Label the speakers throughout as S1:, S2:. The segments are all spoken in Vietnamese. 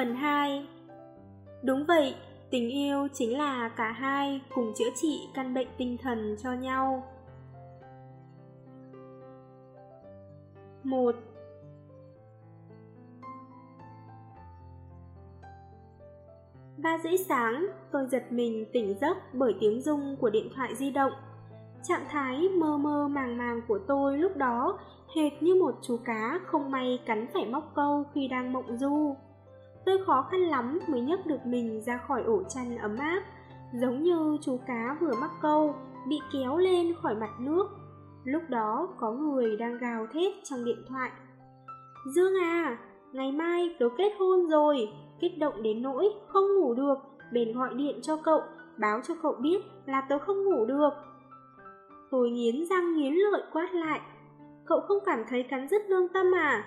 S1: Phần 2 Đúng vậy, tình yêu chính là cả hai cùng chữa trị căn bệnh tinh thần cho nhau. 1. Ba rưỡi sáng, tôi giật mình tỉnh giấc bởi tiếng rung của điện thoại di động. Trạng thái mơ mơ màng màng của tôi lúc đó hệt như một chú cá không may cắn phải móc câu khi đang mộng du. Tôi khó khăn lắm mới nhấc được mình ra khỏi ổ chăn ấm áp, giống như chú cá vừa mắc câu, bị kéo lên khỏi mặt nước. Lúc đó có người đang gào thét trong điện thoại. Dương à, ngày mai tớ kết hôn rồi, kích động đến nỗi không ngủ được, bền gọi điện cho cậu, báo cho cậu biết là tớ không ngủ được. Tôi nghiến răng nghiến lợi quát lại, cậu không cảm thấy cắn rứt lương tâm à?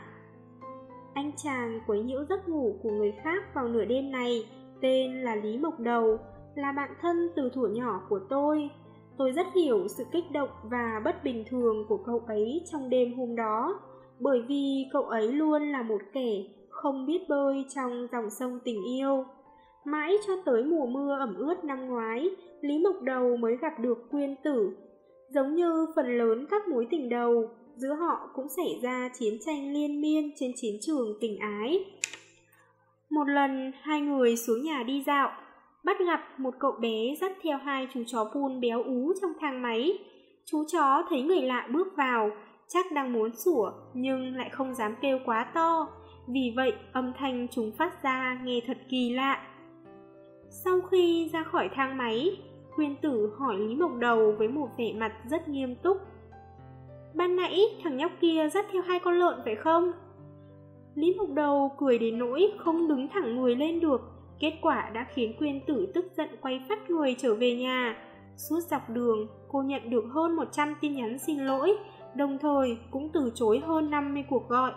S1: Anh chàng quấy nhiễu giấc ngủ của người khác vào nửa đêm này, tên là Lý Mộc Đầu, là bạn thân từ thuở nhỏ của tôi. Tôi rất hiểu sự kích động và bất bình thường của cậu ấy trong đêm hôm đó, bởi vì cậu ấy luôn là một kẻ không biết bơi trong dòng sông tình yêu. Mãi cho tới mùa mưa ẩm ướt năm ngoái, Lý Mộc Đầu mới gặp được Quyên Tử. Giống như phần lớn các mối tình đầu, giữa họ cũng xảy ra chiến tranh liên miên trên chiến trường tình ái. Một lần, hai người xuống nhà đi dạo, bắt gặp một cậu bé dắt theo hai chú chó pun béo ú trong thang máy. Chú chó thấy người lạ bước vào, chắc đang muốn sủa nhưng lại không dám kêu quá to, vì vậy âm thanh chúng phát ra nghe thật kỳ lạ. Sau khi ra khỏi thang máy, Quyên tử hỏi Lý Mộc Đầu với một vẻ mặt rất nghiêm túc. Ban nãy thằng nhóc kia dắt theo hai con lợn phải không? Lý Mộc Đầu cười đến nỗi không đứng thẳng người lên được, kết quả đã khiến Quyên tử tức giận quay phát người trở về nhà. Suốt dọc đường, cô nhận được hơn 100 tin nhắn xin lỗi, đồng thời cũng từ chối hơn 50 cuộc gọi.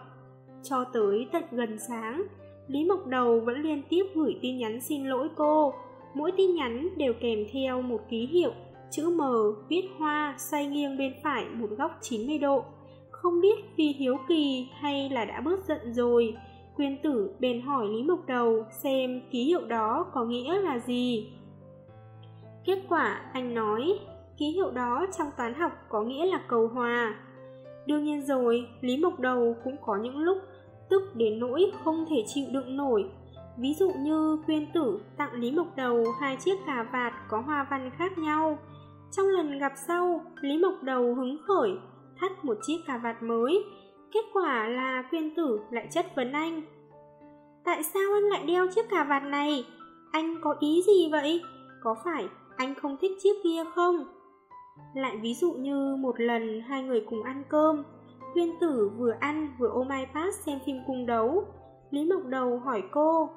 S1: Cho tới tận gần sáng, Lý Mộc Đầu vẫn liên tiếp gửi tin nhắn xin lỗi cô. Mỗi tin nhắn đều kèm theo một ký hiệu, chữ M viết hoa xoay nghiêng bên phải một góc 90 độ. Không biết vì hiếu kỳ hay là đã bớt giận rồi, Quyên tử bèn hỏi Lý Mộc Đầu xem ký hiệu đó có nghĩa là gì. Kết quả anh nói, ký hiệu đó trong toán học có nghĩa là cầu hòa. Đương nhiên rồi, Lý Mộc Đầu cũng có những lúc tức đến nỗi không thể chịu đựng nổi. Ví dụ như quyên tử tặng Lý Mộc Đầu hai chiếc cà vạt có hoa văn khác nhau. Trong lần gặp sau, Lý Mộc Đầu hứng khởi, thắt một chiếc cà vạt mới. Kết quả là quyên tử lại chất vấn anh. Tại sao anh lại đeo chiếc cà vạt này? Anh có ý gì vậy? Có phải anh không thích chiếc kia không? Lại ví dụ như một lần hai người cùng ăn cơm, Quyên tử vừa ăn vừa ôm iPad xem phim cung đấu. Lý Mộc Đầu hỏi cô,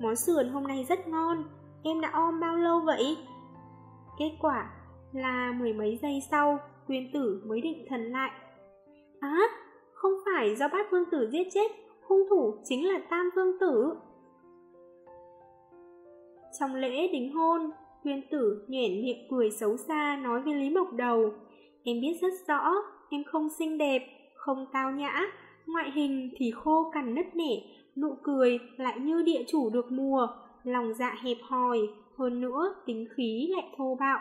S1: món sườn hôm nay rất ngon, em đã om bao lâu vậy? Kết quả là mười mấy giây sau, Quyên tử mới định thần lại. Á, không phải do bát vương tử giết chết, hung thủ chính là tam vương tử. Trong lễ đính hôn, Quyên tử nhoẻn miệng cười xấu xa nói với Lý Mộc Đầu, em biết rất rõ, em không xinh đẹp, không tao nhã, ngoại hình thì khô cằn nứt nẻ, nụ cười lại như địa chủ được mùa, lòng dạ hẹp hòi, hơn nữa tính khí lại thô bạo.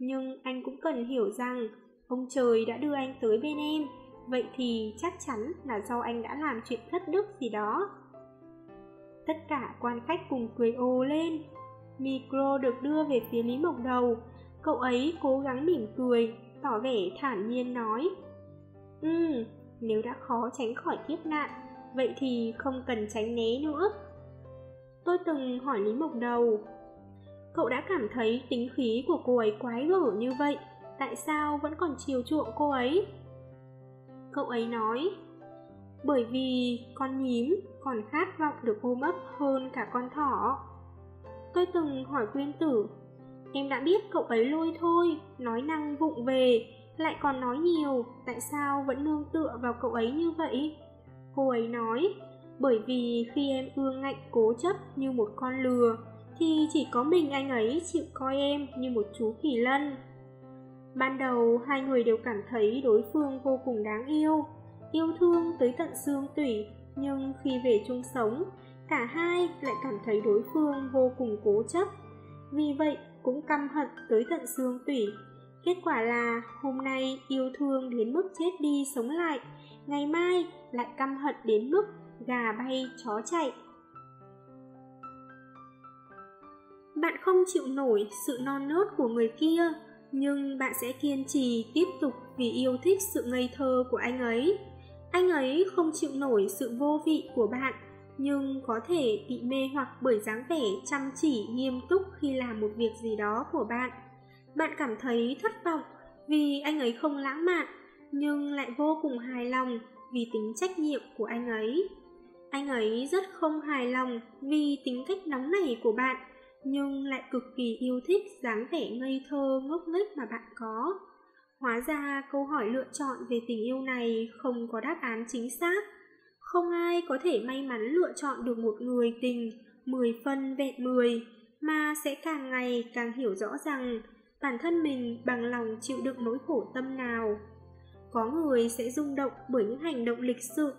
S1: Nhưng anh cũng cần hiểu rằng, ông trời đã đưa anh tới bên em, vậy thì chắc chắn là do anh đã làm chuyện thất đức gì đó. Tất cả quan khách cùng cười ồ lên. Micro được đưa về phía Lý Mộc Đầu, cậu ấy cố gắng mỉm cười, tỏ vẻ thản nhiên nói. Ừ, nếu đã khó tránh khỏi kiếp nạn, vậy thì không cần tránh né nữa. Tôi từng hỏi Lý Mộc Đầu, cậu đã cảm thấy tính khí của cô ấy quái gở như vậy, tại sao vẫn còn chiều chuộng cô ấy? Cậu ấy nói, bởi vì con nhím còn khát vọng được ôm ấp hơn cả con thỏ. Tôi từng hỏi quyên tử, em đã biết cậu ấy lôi thôi, nói năng vụng về, lại còn nói nhiều, tại sao vẫn nương tựa vào cậu ấy như vậy? Cô ấy nói, bởi vì khi em ương ngạnh cố chấp như một con lừa, thì chỉ có mình anh ấy chịu coi em như một chú kỳ lân. Ban đầu hai người đều cảm thấy đối phương vô cùng đáng yêu, yêu thương tới tận xương tủy, nhưng khi về chung sống, cả hai lại cảm thấy đối phương vô cùng cố chấp. Vì vậy cũng căm hận tới tận xương tủy. Kết quả là hôm nay yêu thương đến mức chết đi sống lại, ngày mai lại căm hận đến mức gà bay chó chạy. Bạn không chịu nổi sự non nớt của người kia, nhưng bạn sẽ kiên trì tiếp tục vì yêu thích sự ngây thơ của anh ấy. Anh ấy không chịu nổi sự vô vị của bạn, nhưng có thể bị mê hoặc bởi dáng vẻ chăm chỉ nghiêm túc khi làm một việc gì đó của bạn. Bạn cảm thấy thất vọng vì anh ấy không lãng mạn, nhưng lại vô cùng hài lòng vì tính trách nhiệm của anh ấy. Anh ấy rất không hài lòng vì tính cách nóng nảy của bạn, nhưng lại cực kỳ yêu thích dáng vẻ ngây thơ ngốc nghếch mà bạn có. Hóa ra câu hỏi lựa chọn về tình yêu này không có đáp án chính xác. Không ai có thể may mắn lựa chọn được một người tình 10 phân vẹn 10, mà sẽ càng ngày càng hiểu rõ rằng bản thân mình bằng lòng chịu đựng nỗi khổ tâm nào. Có người sẽ rung động bởi những hành động lịch sự,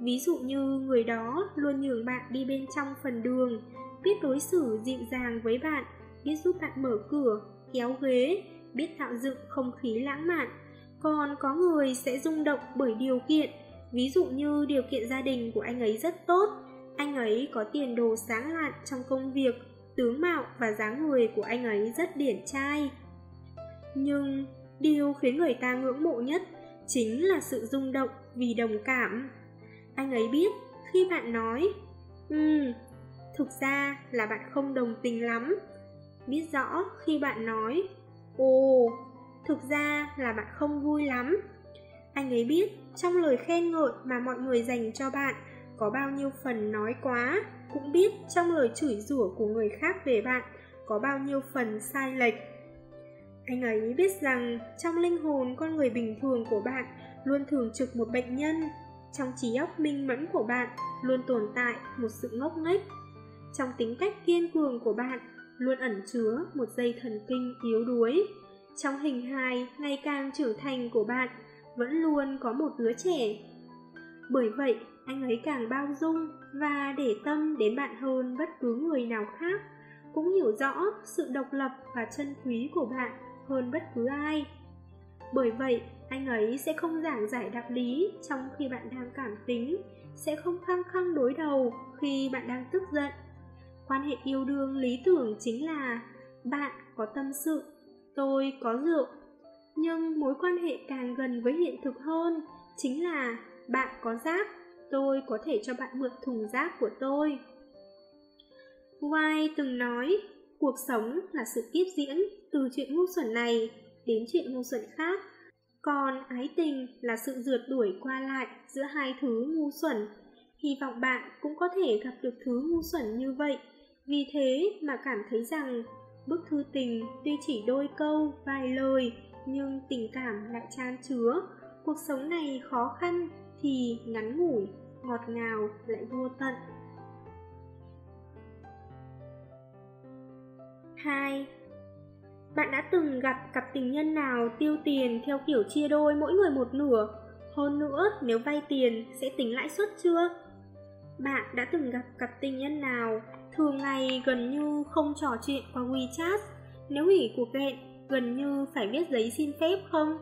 S1: ví dụ như người đó luôn nhường bạn đi bên trong phần đường, biết đối xử dịu dàng với bạn, biết giúp bạn mở cửa, kéo ghế, biết tạo dựng không khí lãng mạn. Còn có người sẽ rung động bởi điều kiện, ví dụ như điều kiện gia đình của anh ấy rất tốt, anh ấy có tiền đồ sáng lạn trong công việc, tướng mạo và dáng người của anh ấy rất điển trai. Nhưng điều khiến người ta ngưỡng mộ nhất chính là sự rung động vì đồng cảm. Anh ấy biết khi bạn nói, Ừm, thực ra là bạn không đồng tình lắm. Biết rõ khi bạn nói, Ồ, thực ra là bạn không vui lắm. Anh ấy biết trong lời khen ngợi mà mọi người dành cho bạn có bao nhiêu phần nói quá, cũng biết trong lời chửi rủa của người khác về bạn có bao nhiêu phần sai lệch. Anh ấy biết rằng trong linh hồn con người bình thường của bạn luôn thường trực một bệnh nhân, trong trí óc minh mẫn của bạn luôn tồn tại một sự ngốc nghếch. Trong tính cách kiên cường của bạn luôn ẩn chứa một dây thần kinh yếu đuối. Trong hình hài ngày càng trưởng thành của bạn vẫn luôn có một đứa trẻ. Bởi vậy, anh ấy càng bao dung và để tâm đến bạn hơn bất cứ người nào khác, cũng hiểu rõ sự độc lập và chân quý của bạn hơn bất cứ ai. Bởi vậy, anh ấy sẽ không giảng giải đạo lý trong khi bạn đang cảm tính, sẽ không khăng khăng đối đầu khi bạn đang tức giận Quan hệ yêu đương lý tưởng chính là bạn có tâm sự, tôi có rượu. Nhưng mối quan hệ càng gần với hiện thực hơn chính là bạn có rác, tôi có thể cho bạn mượn thùng rác của tôi. White từng nói, cuộc sống là sự tiếp diễn từ chuyện ngu xuẩn này đến chuyện ngu xuẩn khác. Còn ái tình là sự rượt đuổi qua lại giữa hai thứ ngu xuẩn. Hy vọng bạn cũng có thể gặp được thứ ngu xuẩn như vậy vì thế mà cảm thấy rằng bức thư tình tuy chỉ đôi câu, vài lời nhưng tình cảm lại chan chứa. Cuộc sống này khó khăn thì ngắn ngủi, ngọt ngào lại vô tận. 2. Bạn đã từng gặp cặp tình nhân nào tiêu tiền theo kiểu chia đôi mỗi người một nửa? Hơn nữa, nếu vay tiền sẽ tính lãi suất chưa? Bạn đã từng gặp cặp tình nhân nào thường ngày gần như không trò chuyện qua WeChat, nếu hủy cuộc hẹn gần như phải viết giấy xin phép không?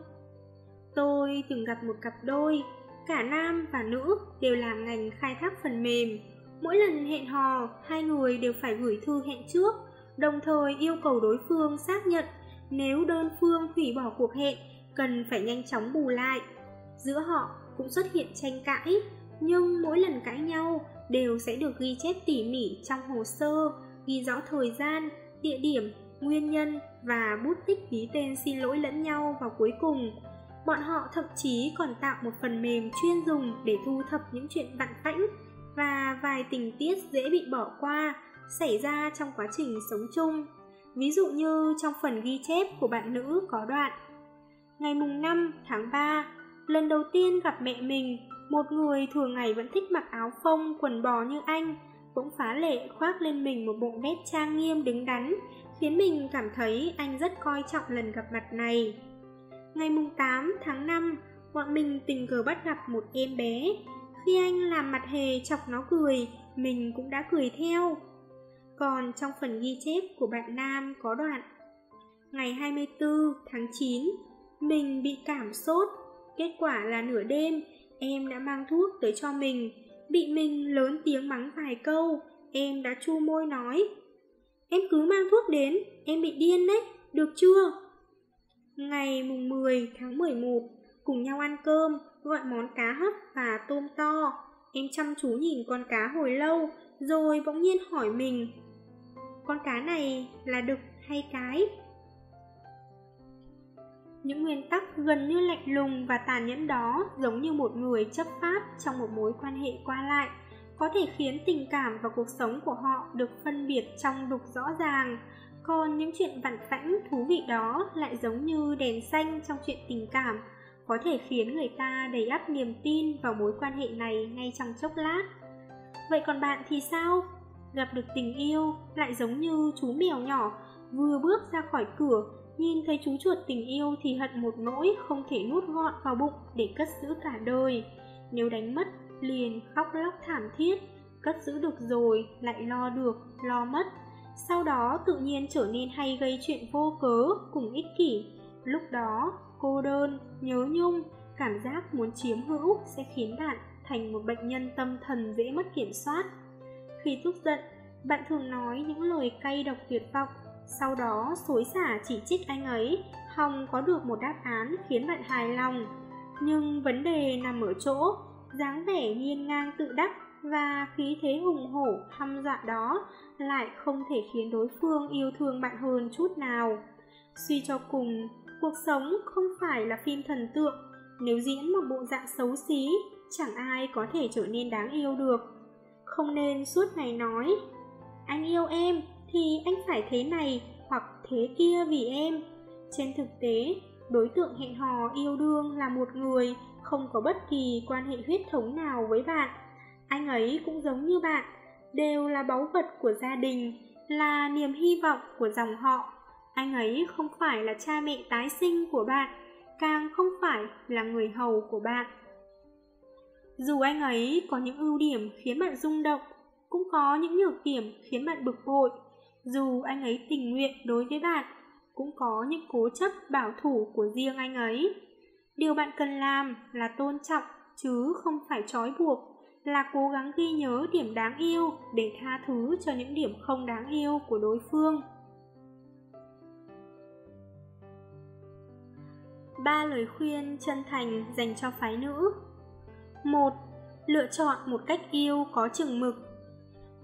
S1: Tôi từng gặp một cặp đôi, cả nam và nữ đều làm ngành khai thác phần mềm. Mỗi lần hẹn hò, hai người đều phải gửi thư hẹn trước, đồng thời yêu cầu đối phương xác nhận nếu đơn phương hủy bỏ cuộc hẹn, cần phải nhanh chóng bù lại. Giữa họ cũng xuất hiện tranh cãi, nhưng mỗi lần cãi nhau đều sẽ được ghi chép tỉ mỉ trong hồ sơ, ghi rõ thời gian, địa điểm, nguyên nhân và bút tích ký tên xin lỗi lẫn nhau vào cuối cùng. Bọn họ thậm chí còn tạo một phần mềm chuyên dùng để thu thập những chuyện vặn vãnh và vài tình tiết dễ bị bỏ qua xảy ra trong quá trình sống chung. Ví dụ như trong phần ghi chép của bạn nữ có đoạn Ngày mùng 5 tháng 3, lần đầu tiên gặp mẹ mình, một người thường ngày vẫn thích mặc áo phông, quần bò như anh, cũng phá lệ khoác lên mình một bộ vest trang nghiêm đứng đắn, khiến mình cảm thấy anh rất coi trọng lần gặp mặt này. Ngày mùng 8 tháng 5, bọn mình tình cờ bắt gặp một em bé. Khi anh làm mặt hề chọc nó cười, mình cũng đã cười theo. Còn trong phần ghi chép của bạn Nam có đoạn Ngày 24 tháng 9, mình bị cảm sốt. Kết quả là nửa đêm, em đã mang thuốc tới cho mình. Bị mình lớn tiếng mắng vài câu, em đã chu môi nói. Em cứ mang thuốc đến, em bị điên đấy, được chưa? Ngày mùng 10 tháng 11, cùng nhau ăn cơm, gọi món cá hấp và tôm to. Em chăm chú nhìn con cá hồi lâu, rồi bỗng nhiên hỏi mình, con cá này là đực hay cái? Những nguyên tắc gần như lạnh lùng và tàn nhẫn đó giống như một người chấp pháp trong một mối quan hệ qua lại, có thể khiến tình cảm và cuộc sống của họ được phân biệt trong đục rõ ràng. Còn những chuyện vặn vãnh thú vị đó lại giống như đèn xanh trong chuyện tình cảm, có thể khiến người ta đầy ắp niềm tin vào mối quan hệ này ngay trong chốc lát. Vậy còn bạn thì sao? Gặp được tình yêu lại giống như chú mèo nhỏ vừa bước ra khỏi cửa Nhìn thấy chú chuột tình yêu thì hận một nỗi không thể nuốt gọn vào bụng để cất giữ cả đời. Nếu đánh mất, liền khóc lóc thảm thiết, cất giữ được rồi, lại lo được, lo mất. Sau đó tự nhiên trở nên hay gây chuyện vô cớ, cùng ích kỷ. Lúc đó, cô đơn, nhớ nhung, cảm giác muốn chiếm hữu sẽ khiến bạn thành một bệnh nhân tâm thần dễ mất kiểm soát. Khi tức giận, bạn thường nói những lời cay độc tuyệt vọng sau đó xối xả chỉ trích anh ấy Hồng có được một đáp án khiến bạn hài lòng Nhưng vấn đề nằm ở chỗ dáng vẻ nghiêng ngang tự đắc và khí thế hùng hổ hăm dọa đó lại không thể khiến đối phương yêu thương bạn hơn chút nào. Suy cho cùng, cuộc sống không phải là phim thần tượng, nếu diễn một bộ dạng xấu xí, chẳng ai có thể trở nên đáng yêu được. Không nên suốt ngày nói, anh yêu em, thì anh phải thế này hoặc thế kia vì em. Trên thực tế, đối tượng hẹn hò yêu đương là một người không có bất kỳ quan hệ huyết thống nào với bạn. Anh ấy cũng giống như bạn, đều là báu vật của gia đình, là niềm hy vọng của dòng họ. Anh ấy không phải là cha mẹ tái sinh của bạn, càng không phải là người hầu của bạn. Dù anh ấy có những ưu điểm khiến bạn rung động, cũng có những nhược điểm khiến bạn bực bội, dù anh ấy tình nguyện đối với bạn, cũng có những cố chấp bảo thủ của riêng anh ấy. Điều bạn cần làm là tôn trọng, chứ không phải trói buộc, là cố gắng ghi nhớ điểm đáng yêu để tha thứ cho những điểm không đáng yêu của đối phương. Ba lời khuyên chân thành dành cho phái nữ một Lựa chọn một cách yêu có chừng mực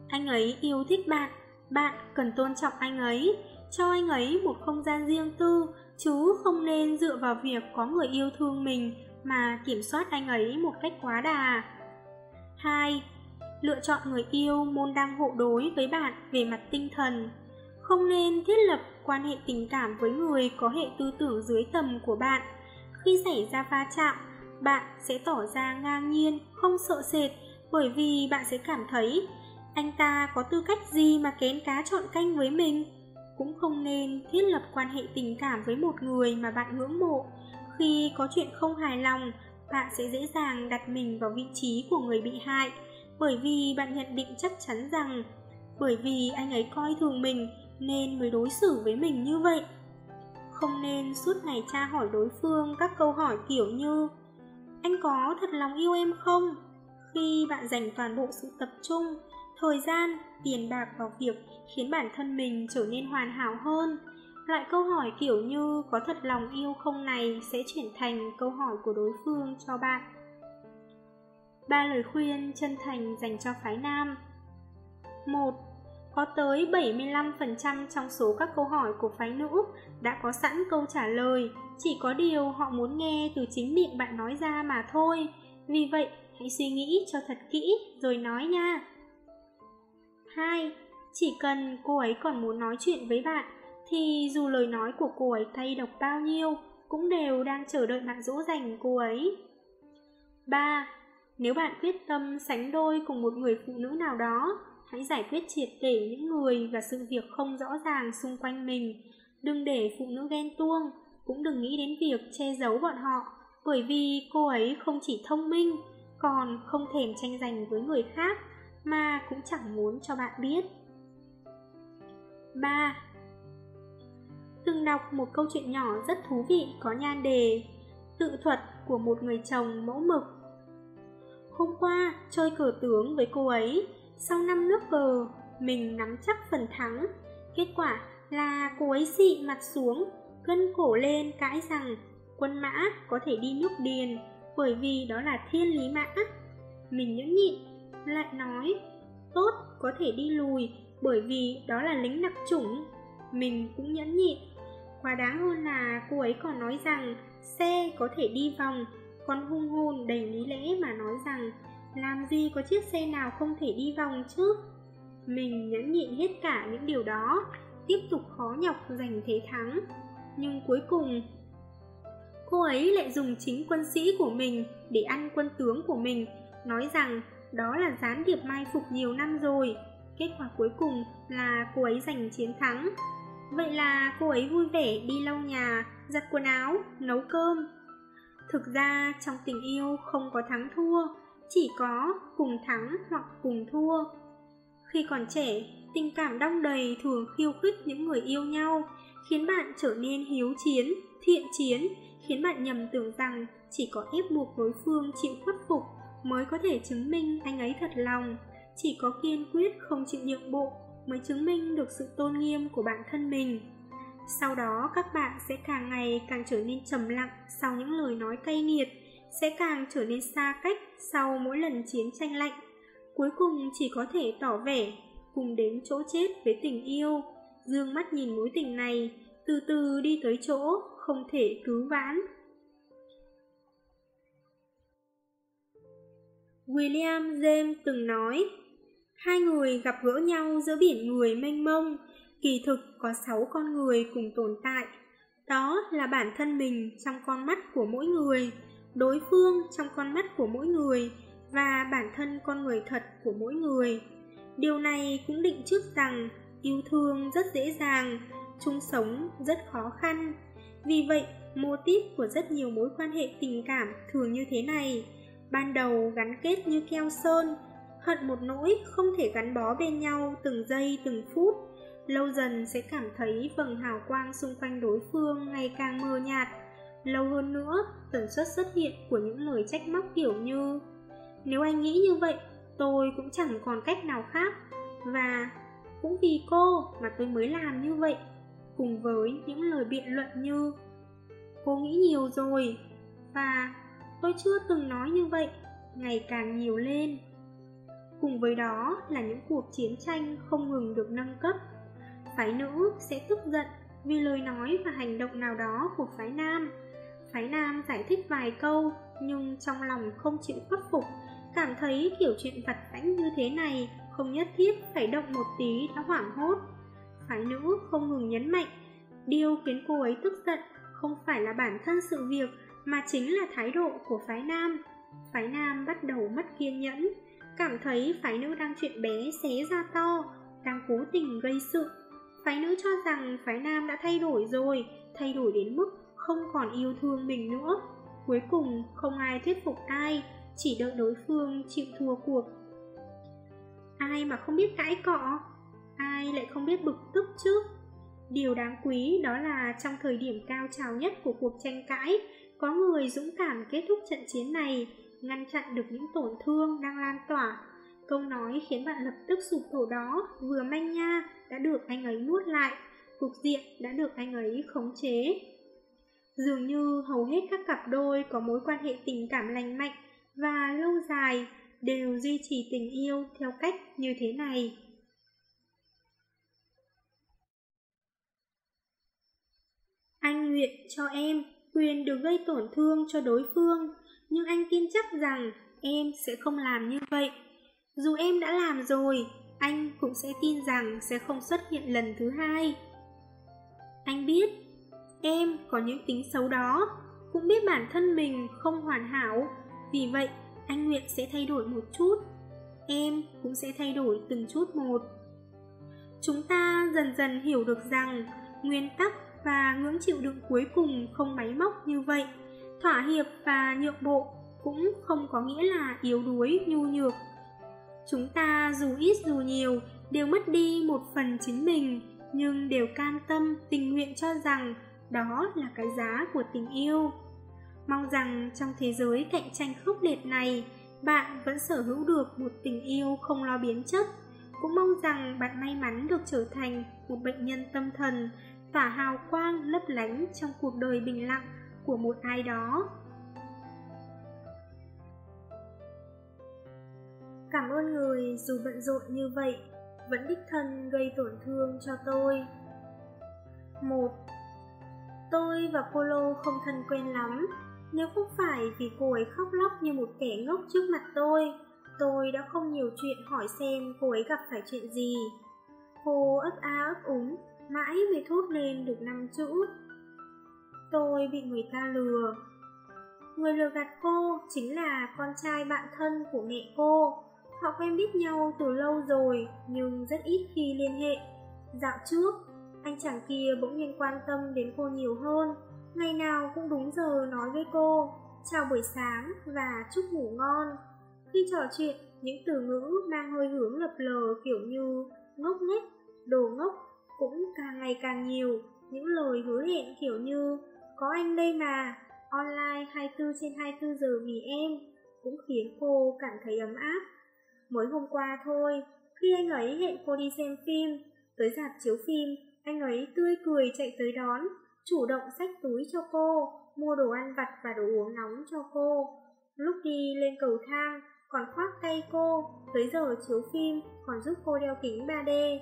S1: Anh ấy yêu thích bạn bạn cần tôn trọng anh ấy, cho anh ấy một không gian riêng tư, chứ không nên dựa vào việc có người yêu thương mình mà kiểm soát anh ấy một cách quá đà. 2. Lựa chọn người yêu môn đang hộ đối với bạn về mặt tinh thần. Không nên thiết lập quan hệ tình cảm với người có hệ tư tưởng dưới tầm của bạn. Khi xảy ra va chạm, bạn sẽ tỏ ra ngang nhiên, không sợ sệt bởi vì bạn sẽ cảm thấy anh ta có tư cách gì mà kén cá chọn canh với mình? Cũng không nên thiết lập quan hệ tình cảm với một người mà bạn ngưỡng mộ. Khi có chuyện không hài lòng, bạn sẽ dễ dàng đặt mình vào vị trí của người bị hại, bởi vì bạn nhận định chắc chắn rằng bởi vì anh ấy coi thường mình nên mới đối xử với mình như vậy. Không nên suốt ngày tra hỏi đối phương các câu hỏi kiểu như Anh có thật lòng yêu em không? Khi bạn dành toàn bộ sự tập trung thời gian, tiền bạc vào việc khiến bản thân mình trở nên hoàn hảo hơn. Loại câu hỏi kiểu như có thật lòng yêu không này sẽ chuyển thành câu hỏi của đối phương cho bạn. Ba lời khuyên chân thành dành cho phái nam 1. có tới 75% trong số các câu hỏi của phái nữ đã có sẵn câu trả lời, chỉ có điều họ muốn nghe từ chính miệng bạn nói ra mà thôi. Vì vậy, hãy suy nghĩ cho thật kỹ rồi nói nha. 2. Chỉ cần cô ấy còn muốn nói chuyện với bạn, thì dù lời nói của cô ấy thay độc bao nhiêu, cũng đều đang chờ đợi bạn dỗ dành cô ấy. 3. Nếu bạn quyết tâm sánh đôi cùng một người phụ nữ nào đó, hãy giải quyết triệt để những người và sự việc không rõ ràng xung quanh mình. Đừng để phụ nữ ghen tuông, cũng đừng nghĩ đến việc che giấu bọn họ, bởi vì cô ấy không chỉ thông minh, còn không thèm tranh giành với người khác, mà cũng chẳng muốn cho bạn biết. 3. Từng đọc một câu chuyện nhỏ rất thú vị có nhan đề Tự thuật của một người chồng mẫu mực Hôm qua, chơi cờ tướng với cô ấy, Sau năm nước cờ Mình nắm chắc phần thắng Kết quả là cô ấy xị mặt xuống, Gân cổ lên cãi rằng Quân mã có thể đi nước điền, Bởi vì đó là thiên lý mã Mình nhẫn nhịn lại nói Tốt có thể đi lùi Bởi vì đó là lính đặc chủng Mình cũng nhẫn nhịn Quá đáng hơn là cô ấy còn nói rằng xe có thể đi vòng, còn hung hồn đầy lý lẽ mà nói rằng làm gì có chiếc xe nào không thể đi vòng chứ. Mình nhẫn nhịn hết cả những điều đó, tiếp tục khó nhọc giành thế thắng. Nhưng cuối cùng, cô ấy lại dùng chính quân sĩ của mình để ăn quân tướng của mình, nói rằng đó là gián điệp mai phục nhiều năm rồi. Kết quả cuối cùng là cô ấy giành chiến thắng. Vậy là cô ấy vui vẻ đi lau nhà, giặt quần áo, nấu cơm. Thực ra trong tình yêu không có thắng thua, chỉ có cùng thắng hoặc cùng thua. Khi còn trẻ, tình cảm đong đầy thường khiêu khích những người yêu nhau, khiến bạn trở nên hiếu chiến, thiện chiến, khiến bạn nhầm tưởng rằng chỉ có ép buộc đối phương chịu khuất phục mới có thể chứng minh anh ấy thật lòng, chỉ có kiên quyết không chịu nhượng bộ mới chứng minh được sự tôn nghiêm của bản thân mình. Sau đó các bạn sẽ càng ngày càng trở nên trầm lặng sau những lời nói cay nghiệt, sẽ càng trở nên xa cách sau mỗi lần chiến tranh lạnh. Cuối cùng chỉ có thể tỏ vẻ cùng đến chỗ chết với tình yêu, dương mắt nhìn mối tình này, từ từ đi tới chỗ không thể cứu vãn. William James từng nói Hai người gặp gỡ nhau giữa biển người mênh mông, kỳ thực có sáu con người cùng tồn tại. Đó là bản thân mình trong con mắt của mỗi người, đối phương trong con mắt của mỗi người và bản thân con người thật của mỗi người. Điều này cũng định trước rằng yêu thương rất dễ dàng, chung sống rất khó khăn. Vì vậy, mô típ của rất nhiều mối quan hệ tình cảm thường như thế này. Ban đầu gắn kết như keo sơn, hận một nỗi không thể gắn bó bên nhau từng giây từng phút. Lâu dần sẽ cảm thấy vầng hào quang xung quanh đối phương ngày càng mờ nhạt. Lâu hơn nữa, tần suất xuất hiện của những lời trách móc kiểu như Nếu anh nghĩ như vậy, tôi cũng chẳng còn cách nào khác. Và cũng vì cô mà tôi mới làm như vậy. Cùng với những lời biện luận như Cô nghĩ nhiều rồi Và tôi chưa từng nói như vậy Ngày càng nhiều lên Cùng với đó là những cuộc chiến tranh không ngừng được nâng cấp. Phái nữ sẽ tức giận vì lời nói và hành động nào đó của phái nam. Phái nam giải thích vài câu nhưng trong lòng không chịu khuất phục, cảm thấy kiểu chuyện vặt vãnh như thế này không nhất thiết phải động một tí đã hoảng hốt. Phái nữ không ngừng nhấn mạnh, điều khiến cô ấy tức giận không phải là bản thân sự việc mà chính là thái độ của phái nam. Phái nam bắt đầu mất kiên nhẫn, cảm thấy phái nữ đang chuyện bé xé ra to, đang cố tình gây sự. Phái nữ cho rằng phái nam đã thay đổi rồi, thay đổi đến mức không còn yêu thương mình nữa. Cuối cùng không ai thuyết phục ai, chỉ đợi đối phương chịu thua cuộc. Ai mà không biết cãi cọ, ai lại không biết bực tức chứ? Điều đáng quý đó là trong thời điểm cao trào nhất của cuộc tranh cãi, có người dũng cảm kết thúc trận chiến này, ngăn chặn được những tổn thương đang lan tỏa. Câu nói khiến bạn lập tức sụp đổ đó, vừa manh nha, đã được anh ấy nuốt lại, cục diện đã được anh ấy khống chế. Dường như hầu hết các cặp đôi có mối quan hệ tình cảm lành mạnh và lâu dài đều duy trì tình yêu theo cách như thế này. Anh nguyện cho em quyền được gây tổn thương cho đối phương, nhưng anh tin chắc rằng em sẽ không làm như vậy. Dù em đã làm rồi, anh cũng sẽ tin rằng sẽ không xuất hiện lần thứ hai. Anh biết, em có những tính xấu đó, cũng biết bản thân mình không hoàn hảo, vì vậy anh nguyện sẽ thay đổi một chút. Em cũng sẽ thay đổi từng chút một. Chúng ta dần dần hiểu được rằng nguyên tắc và ngưỡng chịu đựng cuối cùng không máy móc như vậy. Thỏa hiệp và nhượng bộ cũng không có nghĩa là yếu đuối, nhu nhược. Chúng ta dù ít dù nhiều đều mất đi một phần chính mình, nhưng đều cam tâm tình nguyện cho rằng đó là cái giá của tình yêu. Mong rằng trong thế giới cạnh tranh khốc liệt này, bạn vẫn sở hữu được một tình yêu không lo biến chất. Cũng mong rằng bạn may mắn được trở thành một bệnh nhân tâm thần, tỏa hào quang lấp lánh trong cuộc đời bình lặng của một ai đó. Cảm ơn người dù bận rộn như vậy, vẫn đích thân gây tổn thương cho tôi. một Tôi và Polo không thân quen lắm, nếu không phải vì cô ấy khóc lóc như một kẻ ngốc trước mặt tôi, tôi đã không nhiều chuyện hỏi xem cô ấy gặp phải chuyện gì. Cô ấp a ấp úng, mãi mới thốt lên được năm chữ. Tôi bị người ta lừa. Người lừa gạt cô chính là con trai bạn thân của mẹ cô. Họ quen biết nhau từ lâu rồi, nhưng rất ít khi liên hệ. Dạo trước, anh chàng kia bỗng nhiên quan tâm đến cô nhiều hơn, ngày nào cũng đúng giờ nói với cô, chào buổi sáng và chúc ngủ ngon. Khi trò chuyện, những từ ngữ mang hơi hướng lập lờ kiểu như ngốc nghếch, đồ ngốc cũng càng ngày càng nhiều. Những lời hứa hẹn kiểu như có anh đây mà, online 24 trên 24 giờ vì em, cũng khiến cô cảm thấy ấm áp. Mới hôm qua thôi, khi anh ấy hẹn cô đi xem phim, tới dạp chiếu phim, anh ấy tươi cười chạy tới đón, chủ động xách túi cho cô, mua đồ ăn vặt và đồ uống nóng cho cô. Lúc đi lên cầu thang, còn khoác tay cô, tới giờ chiếu phim còn giúp cô đeo kính 3D.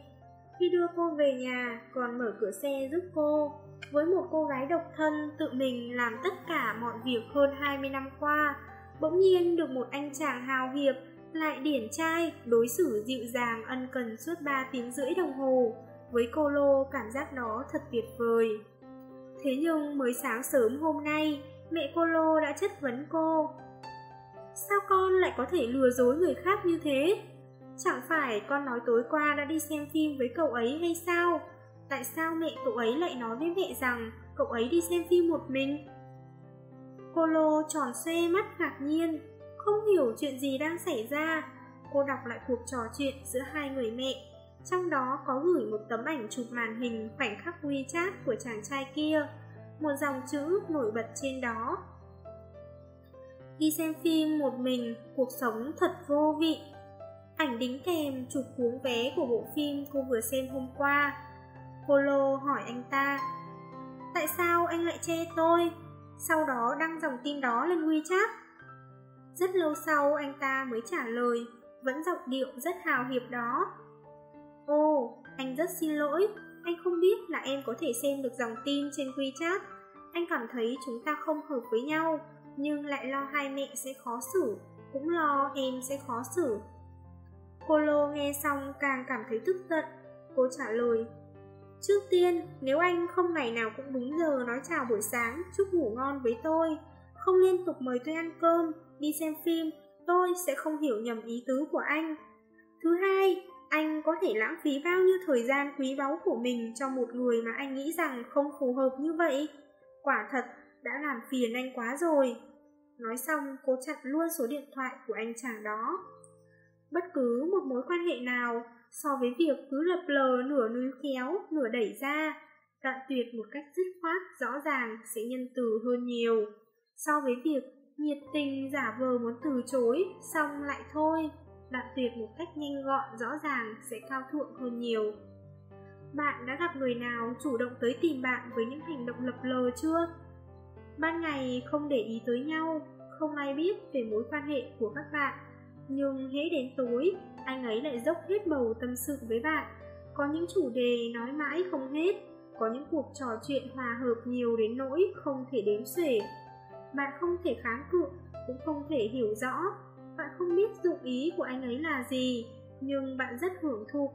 S1: Khi đưa cô về nhà, còn mở cửa xe giúp cô. Với một cô gái độc thân tự mình làm tất cả mọi việc hơn 20 năm qua, bỗng nhiên được một anh chàng hào hiệp lại điển trai, đối xử dịu dàng ân cần suốt 3 tiếng rưỡi đồng hồ. Với cô Lô, cảm giác đó thật tuyệt vời. Thế nhưng mới sáng sớm hôm nay, mẹ cô Lô đã chất vấn cô. Sao con lại có thể lừa dối người khác như thế? Chẳng phải con nói tối qua đã đi xem phim với cậu ấy hay sao? Tại sao mẹ cậu ấy lại nói với mẹ rằng cậu ấy đi xem phim một mình? Cô Lô tròn xoe mắt ngạc nhiên, không hiểu chuyện gì đang xảy ra. Cô đọc lại cuộc trò chuyện giữa hai người mẹ trong đó có gửi một tấm ảnh chụp màn hình khoảnh khắc WeChat của chàng trai kia, một dòng chữ nổi bật trên đó. Đi xem phim một mình, cuộc sống thật vô vị. Ảnh đính kèm chụp cuốn vé của bộ phim cô vừa xem hôm qua. Polo hỏi anh ta, tại sao anh lại chê tôi? Sau đó đăng dòng tin đó lên WeChat. Rất lâu sau anh ta mới trả lời, vẫn giọng điệu rất hào hiệp đó. Ồ, anh rất xin lỗi, anh không biết là em có thể xem được dòng tin trên WeChat. Anh cảm thấy chúng ta không hợp với nhau, nhưng lại lo hai mẹ sẽ khó xử, cũng lo em sẽ khó xử. Cô Lô nghe xong càng cảm thấy tức giận. Cô trả lời, Trước tiên, nếu anh không ngày nào cũng đúng giờ nói chào buổi sáng, chúc ngủ ngon với tôi, không liên tục mời tôi ăn cơm, đi xem phim, tôi sẽ không hiểu nhầm ý tứ của anh. Thứ hai, anh có thể lãng phí bao nhiêu thời gian quý báu của mình cho một người mà anh nghĩ rằng không phù hợp như vậy? Quả thật, đã làm phiền anh quá rồi. Nói xong, cô chặn luôn số điện thoại của anh chàng đó. Bất cứ một mối quan hệ nào, so với việc cứ lập lờ nửa núi khéo, nửa đẩy ra, đoạn tuyệt một cách dứt khoát, rõ ràng sẽ nhân từ hơn nhiều. So với việc nhiệt tình giả vờ muốn từ chối, xong lại thôi đoạn tuyệt một cách nhanh gọn rõ ràng sẽ cao thượng hơn nhiều. Bạn đã gặp người nào chủ động tới tìm bạn với những hành động lập lờ chưa? Ban ngày không để ý tới nhau, không ai biết về mối quan hệ của các bạn. Nhưng hễ đến tối, anh ấy lại dốc hết bầu tâm sự với bạn. Có những chủ đề nói mãi không hết, có những cuộc trò chuyện hòa hợp nhiều đến nỗi không thể đếm xuể. Bạn không thể kháng cự, cũng không thể hiểu rõ. Bạn không biết dụng ý của anh ấy là gì, nhưng bạn rất hưởng thụ.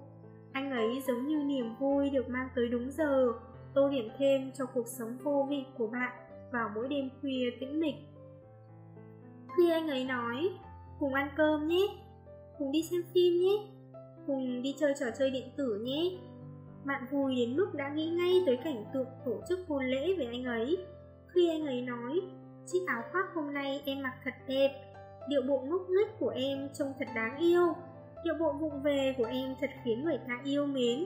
S1: Anh ấy giống như niềm vui được mang tới đúng giờ, tô điểm thêm cho cuộc sống vô vị của bạn vào mỗi đêm khuya tĩnh mịch. Khi anh ấy nói, cùng ăn cơm nhé, cùng đi xem phim nhé, cùng đi chơi trò chơi điện tử nhé, bạn vui đến mức đã nghĩ ngay tới cảnh tượng tổ chức hôn lễ với anh ấy. Khi anh ấy nói, chiếc áo khoác hôm nay em mặc thật đẹp, điệu bộ ngốc nghếch của em trông thật đáng yêu, điệu bộ vụng về của em thật khiến người ta yêu mến.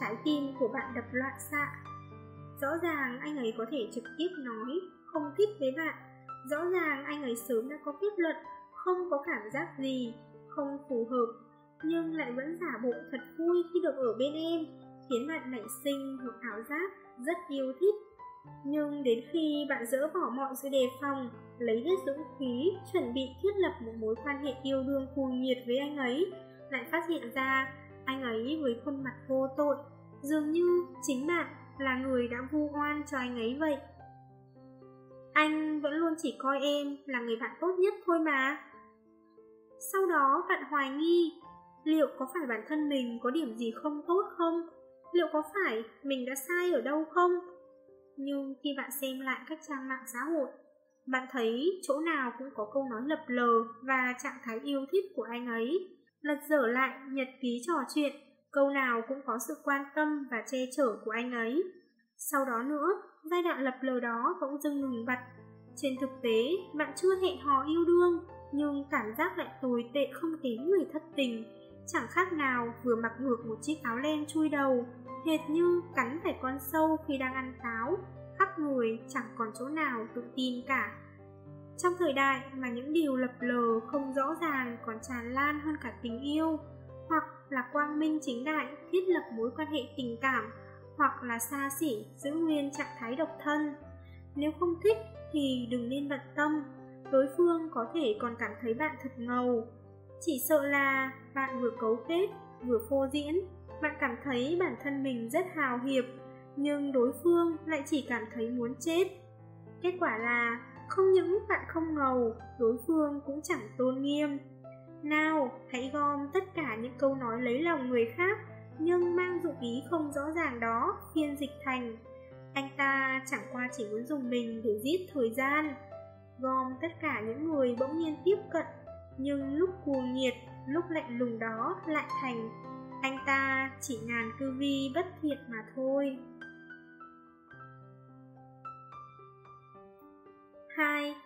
S1: Trái tim của bạn đập loạn xạ. Rõ ràng anh ấy có thể trực tiếp nói, không thích với bạn. Rõ ràng anh ấy sớm đã có kết luận, không có cảm giác gì, không phù hợp, nhưng lại vẫn giả bộ thật vui khi được ở bên em khiến bạn nảy sinh một ảo giác rất yêu thích. Nhưng đến khi bạn dỡ bỏ mọi sự đề phòng, lấy hết dũng khí, chuẩn bị thiết lập một mối quan hệ yêu đương cuồng nhiệt với anh ấy, lại phát hiện ra anh ấy với khuôn mặt vô tội, dường như chính bạn là người đã vu oan cho anh ấy vậy. Anh vẫn luôn chỉ coi em là người bạn tốt nhất thôi mà. Sau đó bạn hoài nghi, liệu có phải bản thân mình có điểm gì không tốt không? liệu có phải mình đã sai ở đâu không? Nhưng khi bạn xem lại các trang mạng xã hội, bạn thấy chỗ nào cũng có câu nói lập lờ và trạng thái yêu thích của anh ấy. Lật dở lại nhật ký trò chuyện, câu nào cũng có sự quan tâm và che chở của anh ấy. Sau đó nữa, giai đoạn lập lờ đó bỗng dưng ngừng bặt. Trên thực tế, bạn chưa hẹn hò yêu đương, nhưng cảm giác lại tồi tệ không kém người thất tình chẳng khác nào vừa mặc ngược một chiếc áo len chui đầu, hệt như cắn phải con sâu khi đang ăn táo, khắp người chẳng còn chỗ nào tự tin cả. Trong thời đại mà những điều lập lờ không rõ ràng còn tràn lan hơn cả tình yêu, hoặc là quang minh chính đại thiết lập mối quan hệ tình cảm, hoặc là xa xỉ giữ nguyên trạng thái độc thân. Nếu không thích thì đừng nên bận tâm, đối phương có thể còn cảm thấy bạn thật ngầu, chỉ sợ là bạn vừa cấu kết, vừa phô diễn, bạn cảm thấy bản thân mình rất hào hiệp, nhưng đối phương lại chỉ cảm thấy muốn chết. Kết quả là không những bạn không ngầu, đối phương cũng chẳng tôn nghiêm. Nào, hãy gom tất cả những câu nói lấy lòng người khác, nhưng mang dụng ý không rõ ràng đó, phiên dịch thành. Anh ta chẳng qua chỉ muốn dùng mình để giết thời gian. Gom tất cả những người bỗng nhiên tiếp cận nhưng lúc cuồng nhiệt, lúc lạnh lùng đó lại thành anh ta chỉ ngàn cư vi bất thiện mà thôi. 2.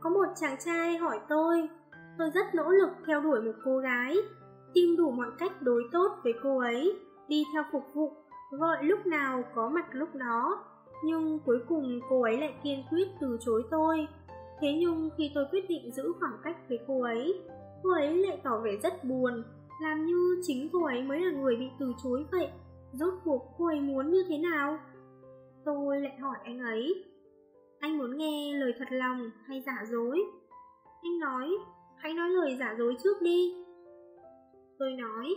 S1: Có một chàng trai hỏi tôi, tôi rất nỗ lực theo đuổi một cô gái, tìm đủ mọi cách đối tốt với cô ấy, đi theo phục vụ, gọi lúc nào có mặt lúc đó, nhưng cuối cùng cô ấy lại kiên quyết từ chối tôi. Thế nhưng khi tôi quyết định giữ khoảng cách với cô ấy, cô ấy lại tỏ vẻ rất buồn, làm như chính cô ấy mới là người bị từ chối vậy. Rốt cuộc cô ấy muốn như thế nào? Tôi lại hỏi anh ấy, anh muốn nghe lời thật lòng hay giả dối? Anh nói, hãy nói lời giả dối trước đi. Tôi nói,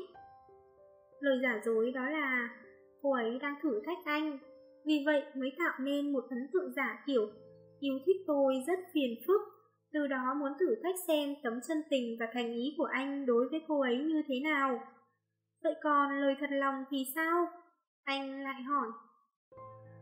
S1: lời giả dối đó là cô ấy đang thử thách anh, vì vậy mới tạo nên một ấn tượng giả kiểu yêu thích tôi rất phiền phức, từ đó muốn thử thách xem tấm chân tình và thành ý của anh đối với cô ấy như thế nào. Vậy còn lời thật lòng thì sao? Anh lại hỏi.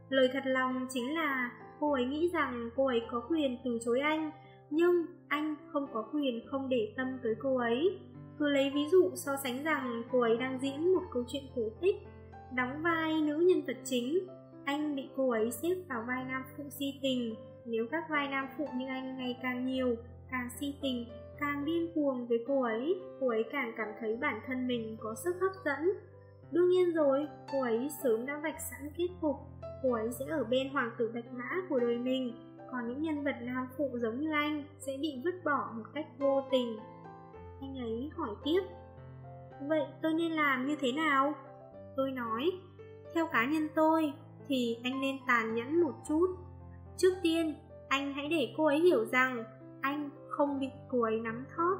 S1: Lời thật lòng chính là cô ấy nghĩ rằng cô ấy có quyền từ chối anh, nhưng anh không có quyền không để tâm tới cô ấy. Cứ lấy ví dụ so sánh rằng cô ấy đang diễn một câu chuyện cổ tích, đóng vai nữ nhân vật chính, anh bị cô ấy xếp vào vai nam phụ si tình, nếu các vai nam phụ như anh ngày càng nhiều, càng si tình, càng điên cuồng với cô ấy, cô ấy càng cảm thấy bản thân mình có sức hấp dẫn. Đương nhiên rồi, cô ấy sớm đã vạch sẵn kết cục, cô ấy sẽ ở bên hoàng tử bạch mã của đời mình, còn những nhân vật nam phụ giống như anh sẽ bị vứt bỏ một cách vô tình. Anh ấy hỏi tiếp, vậy tôi nên làm như thế nào? Tôi nói, theo cá nhân tôi thì anh nên tàn nhẫn một chút. Trước tiên, anh hãy để cô ấy hiểu rằng anh không bị cô ấy nắm thóp.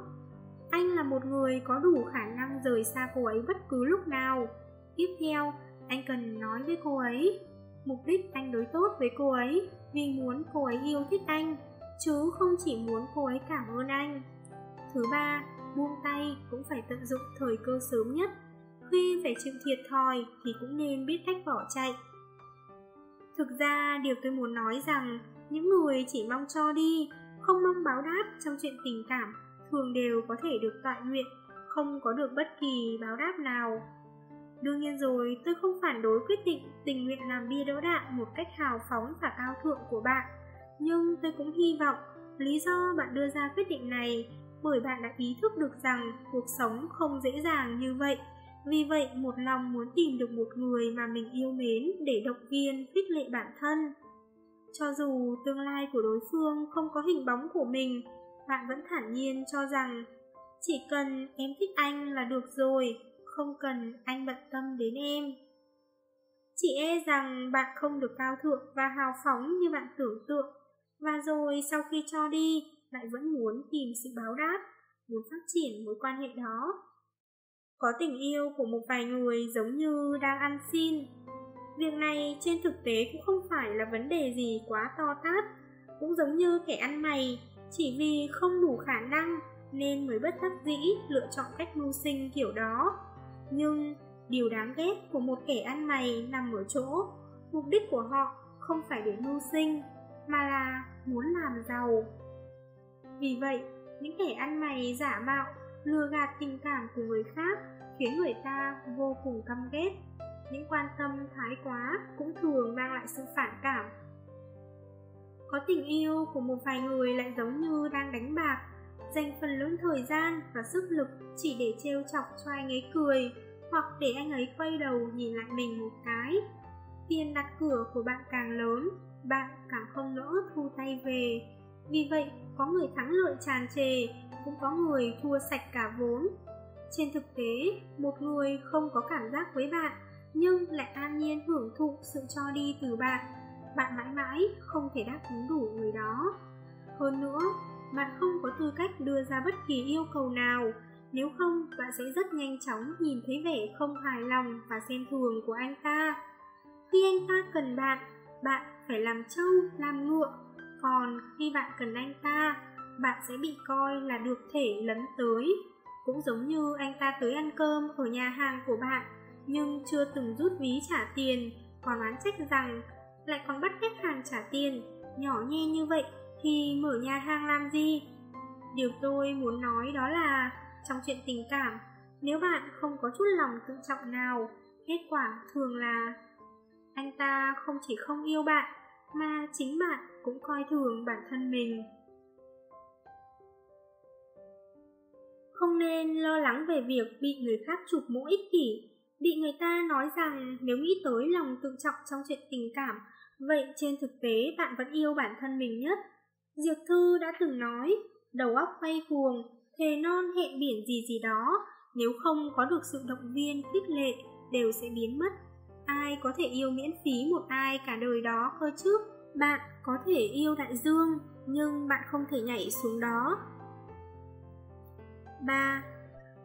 S1: Anh là một người có đủ khả năng rời xa cô ấy bất cứ lúc nào. Tiếp theo, anh cần nói với cô ấy. Mục đích anh đối tốt với cô ấy vì muốn cô ấy yêu thích anh, chứ không chỉ muốn cô ấy cảm ơn anh. Thứ ba, buông tay cũng phải tận dụng thời cơ sớm nhất. Khi phải chịu thiệt thòi thì cũng nên biết cách bỏ chạy. Thực ra điều tôi muốn nói rằng những người chỉ mong cho đi, không mong báo đáp trong chuyện tình cảm thường đều có thể được tọa nguyện, không có được bất kỳ báo đáp nào. Đương nhiên rồi, tôi không phản đối quyết định tình nguyện làm bia đỡ đạn một cách hào phóng và cao thượng của bạn. Nhưng tôi cũng hy vọng lý do bạn đưa ra quyết định này bởi bạn đã ý thức được rằng cuộc sống không dễ dàng như vậy. Vì vậy, một lòng muốn tìm được một người mà mình yêu mến để động viên, khích lệ bản thân. Cho dù tương lai của đối phương không có hình bóng của mình, bạn vẫn thản nhiên cho rằng chỉ cần em thích anh là được rồi, không cần anh bận tâm đến em. Chỉ e rằng bạn không được cao thượng và hào phóng như bạn tưởng tượng, và rồi sau khi cho đi, lại vẫn muốn tìm sự báo đáp, muốn phát triển mối quan hệ đó. Có tình yêu của một vài người giống như đang ăn xin. Việc này trên thực tế cũng không phải là vấn đề gì quá to tát, cũng giống như kẻ ăn mày, chỉ vì không đủ khả năng nên mới bất đắc dĩ lựa chọn cách mưu sinh kiểu đó. Nhưng điều đáng ghét của một kẻ ăn mày nằm ở chỗ mục đích của họ không phải để mưu sinh mà là muốn làm giàu. Vì vậy, những kẻ ăn mày giả mạo, lừa gạt tình cảm của người khác khiến người ta vô cùng căm ghét. Những quan tâm thái quá cũng thường mang lại sự phản cảm. Có tình yêu của một vài người lại giống như đang đánh bạc, dành phần lớn thời gian và sức lực chỉ để trêu chọc cho anh ấy cười, hoặc để anh ấy quay đầu nhìn lại mình một cái. Tiền đặt cửa của bạn càng lớn, bạn càng không nỡ thu tay về. Vì vậy, có người thắng lợi tràn trề, cũng có người thua sạch cả vốn. Trên thực tế, một người không có cảm giác với bạn, nhưng lại an nhiên hưởng thụ sự cho đi từ bạn. Bạn mãi mãi không thể đáp ứng đủ người đó. Hơn nữa, bạn không có tư cách đưa ra bất kỳ yêu cầu nào, nếu không bạn sẽ rất nhanh chóng nhìn thấy vẻ không hài lòng và xem thường của anh ta. Khi anh ta cần bạn, bạn phải làm trâu, làm ngựa, còn khi bạn cần anh ta, bạn sẽ bị coi là được thể lấn tới. Cũng giống như anh ta tới ăn cơm ở nhà hàng của bạn, nhưng chưa từng rút ví trả tiền, còn oán trách rằng lại còn bắt khách hàng trả tiền, nhỏ nhe như vậy thì mở nhà hàng làm gì? Điều tôi muốn nói đó là trong chuyện tình cảm, nếu bạn không có chút lòng tự trọng nào, kết quả thường là anh ta không chỉ không yêu bạn, mà chính bạn cũng coi thường bản thân mình. Không nên lo lắng về việc bị người khác chụp mũ ích kỷ, bị người ta nói rằng nếu nghĩ tới lòng tự trọng trong chuyện tình cảm, vậy trên thực tế bạn vẫn yêu bản thân mình nhất. Diệp Thư đã từng nói, đầu óc quay cuồng, thề non hẹn biển gì gì đó, nếu không có được sự động viên, khích lệ, đều sẽ biến mất. Ai có thể yêu miễn phí một ai cả đời đó cơ chứ? Bạn có thể yêu đại dương, nhưng bạn không thể nhảy xuống đó. 3.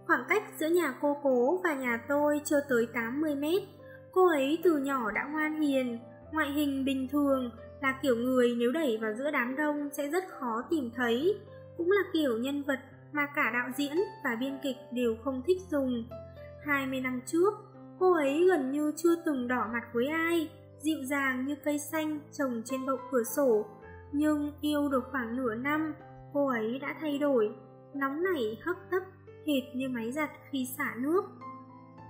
S1: Khoảng cách giữa nhà cô cố và nhà tôi chưa tới 80 mét. Cô ấy từ nhỏ đã ngoan hiền, ngoại hình bình thường, là kiểu người nếu đẩy vào giữa đám đông sẽ rất khó tìm thấy, cũng là kiểu nhân vật mà cả đạo diễn và biên kịch đều không thích dùng. 20 năm trước, cô ấy gần như chưa từng đỏ mặt với ai, dịu dàng như cây xanh trồng trên bậu cửa sổ. Nhưng yêu được khoảng nửa năm, cô ấy đã thay đổi, nóng nảy hấp tấp, hệt như máy giặt khi xả nước.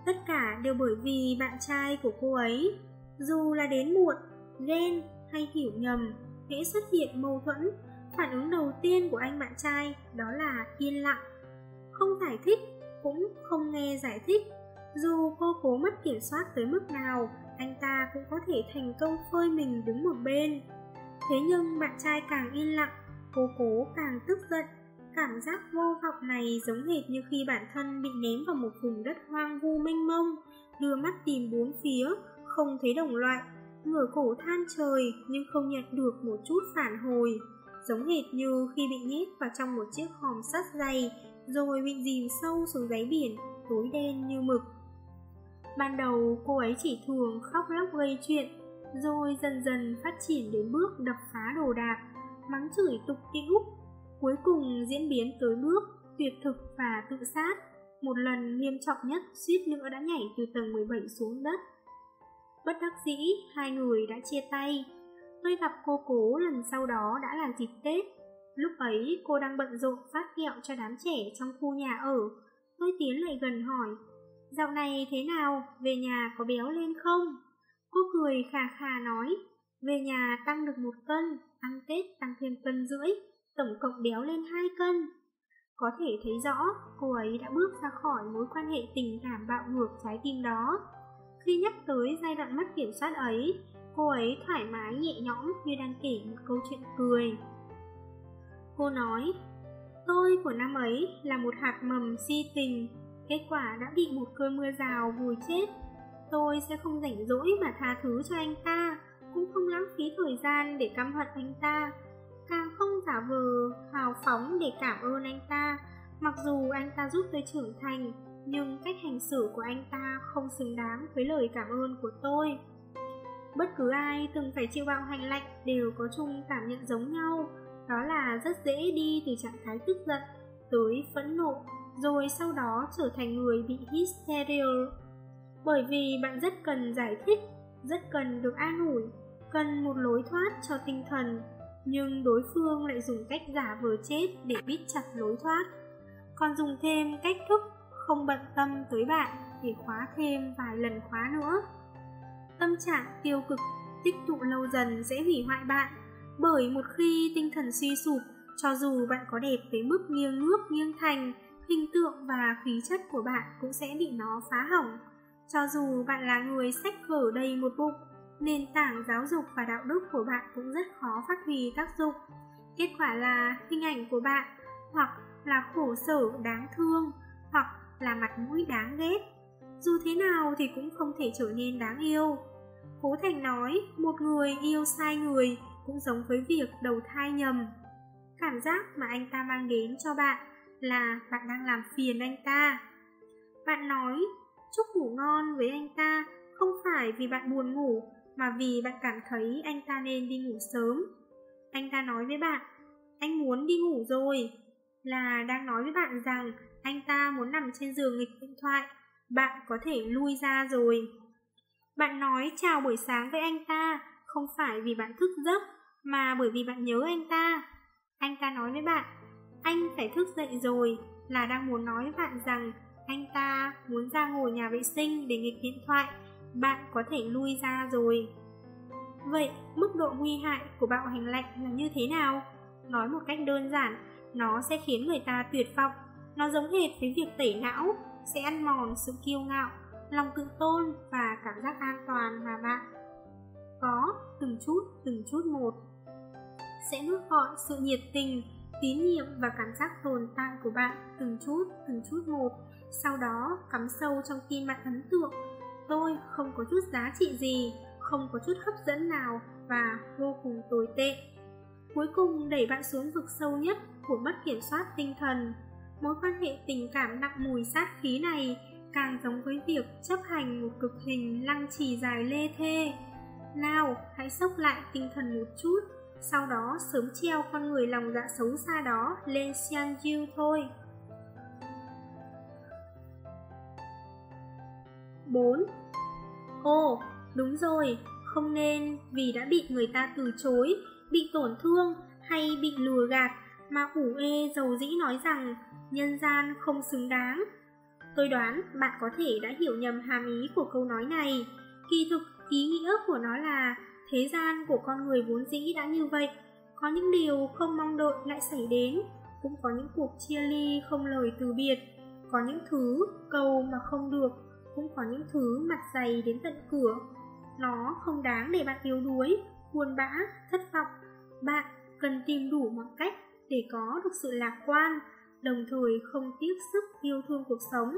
S1: Tất cả đều bởi vì bạn trai của cô ấy, dù là đến muộn, ghen hay hiểu nhầm, hễ xuất hiện mâu thuẫn, phản ứng đầu tiên của anh bạn trai đó là yên lặng. Không giải thích, cũng không nghe giải thích. Dù cô cố mất kiểm soát tới mức nào, anh ta cũng có thể thành công phơi mình đứng một bên. Thế nhưng bạn trai càng yên lặng, cô cố càng tức giận. Cảm giác vô vọng này giống hệt như khi bản thân bị ném vào một vùng đất hoang vu mênh mông, đưa mắt tìm bốn phía, không thấy đồng loại, ngửa cổ than trời nhưng không nhận được một chút phản hồi, giống hệt như khi bị nhét vào trong một chiếc hòm sắt dày rồi bị dìm sâu xuống đáy biển, tối đen như mực. Ban đầu cô ấy chỉ thường khóc lóc gây chuyện, rồi dần dần phát triển đến bước đập phá đồ đạc, mắng chửi tục tĩu. Cuối cùng diễn biến tới bước tuyệt thực và tự sát. Một lần nghiêm trọng nhất suýt nữa đã nhảy từ tầng 17 xuống đất. Bất đắc dĩ, hai người đã chia tay. Tôi gặp cô cố lần sau đó đã là dịp Tết. Lúc ấy cô đang bận rộn phát kẹo cho đám trẻ trong khu nhà ở. Tôi tiến lại gần hỏi, dạo này thế nào, về nhà có béo lên không? Cô cười khà khà nói, về nhà tăng được một cân, ăn Tết tăng thêm cân rưỡi, tổng cộng béo lên hai cân. Có thể thấy rõ, cô ấy đã bước ra khỏi mối quan hệ tình cảm bạo ngược trái tim đó. Khi nhắc tới giai đoạn mất kiểm soát ấy, cô ấy thoải mái nhẹ nhõm như đang kể một câu chuyện cười. Cô nói, tôi của năm ấy là một hạt mầm si tình, kết quả đã bị một cơn mưa rào vùi chết. Tôi sẽ không rảnh rỗi mà tha thứ cho anh ta, cũng không lãng phí thời gian để căm hận anh ta, càng không giả vờ hào phóng để cảm ơn anh ta. Mặc dù anh ta giúp tôi trưởng thành, nhưng cách hành xử của anh ta không xứng đáng với lời cảm ơn của tôi. Bất cứ ai từng phải chịu bạo hành lạnh đều có chung cảm nhận giống nhau, đó là rất dễ đi từ trạng thái tức giận tới phẫn nộ, rồi sau đó trở thành người bị hysteria. Bởi vì bạn rất cần giải thích, rất cần được an ủi, cần một lối thoát cho tinh thần, nhưng đối phương lại dùng cách giả vờ chết để bít chặt lối thoát. Còn dùng thêm cách thức không bận tâm tới bạn để khóa thêm vài lần khóa nữa. Tâm trạng tiêu cực tích tụ lâu dần sẽ hủy hoại bạn, bởi một khi tinh thần suy sụp, cho dù bạn có đẹp tới mức nghiêng nước nghiêng thành, hình tượng và khí chất của bạn cũng sẽ bị nó phá hỏng. Cho dù bạn là người sách vở đầy một bụng, nền tảng giáo dục và đạo đức của bạn cũng rất khó phát huy tác dụng. Kết quả là hình ảnh của bạn hoặc là khổ sở đáng thương, hoặc là mặt mũi đáng ghét. Dù thế nào thì cũng không thể trở nên đáng yêu. Cố Thành nói, một người yêu sai người cũng giống với việc đầu thai nhầm. Cảm giác mà anh ta mang đến cho bạn là bạn đang làm phiền anh ta. Bạn nói, chúc ngủ ngon với anh ta không phải vì bạn buồn ngủ mà vì bạn cảm thấy anh ta nên đi ngủ sớm. Anh ta nói với bạn, anh muốn đi ngủ rồi, là đang nói với bạn rằng anh ta muốn nằm trên giường nghịch điện thoại, bạn có thể lui ra rồi. Bạn nói chào buổi sáng với anh ta, không phải vì bạn thức giấc, mà bởi vì bạn nhớ anh ta. Anh ta nói với bạn, anh phải thức dậy rồi, là đang muốn nói với bạn rằng anh ta muốn ra ngồi nhà vệ sinh để nghịch điện thoại, bạn có thể lui ra rồi. Vậy, mức độ nguy hại của bạo hành lạnh là như thế nào? Nói một cách đơn giản, nó sẽ khiến người ta tuyệt vọng. Nó giống hệt với việc tẩy não, sẽ ăn mòn sự kiêu ngạo, lòng tự tôn và cảm giác an toàn mà bạn có từng chút từng chút một. Sẽ nuốt gọn sự nhiệt tình, tín nhiệm và cảm giác tồn tại của bạn từng chút từng chút một. Sau đó cắm sâu trong tim bạn ấn tượng tôi không có chút giá trị gì, không có chút hấp dẫn nào và vô cùng tồi tệ. Cuối cùng đẩy bạn xuống vực sâu nhất của mất kiểm soát tinh thần. Mối quan hệ tình cảm nặng mùi sát khí này càng giống với việc chấp hành một cực hình lăng trì dài lê thê. Nào, hãy sốc lại tinh thần một chút, sau đó sớm treo con người lòng dạ xấu xa đó lên Xianyu thôi. 4. Ồ, đúng rồi, không nên vì đã bị người ta từ chối, bị tổn thương hay bị lừa gạt mà ủ ê dầu dĩ nói rằng nhân gian không xứng đáng. Tôi đoán bạn có thể đã hiểu nhầm hàm ý của câu nói này. Kỳ thực, ý nghĩa của nó là thế gian của con người vốn dĩ đã như vậy. Có những điều không mong đợi lại xảy đến, cũng có những cuộc chia ly không lời từ biệt, có những thứ cầu mà không được cũng có những thứ mặt dày đến tận cửa. Nó không đáng để bạn yếu đuối, buồn bã, thất vọng. Bạn cần tìm đủ mọi cách để có được sự lạc quan, đồng thời không tiếc sức yêu thương cuộc sống.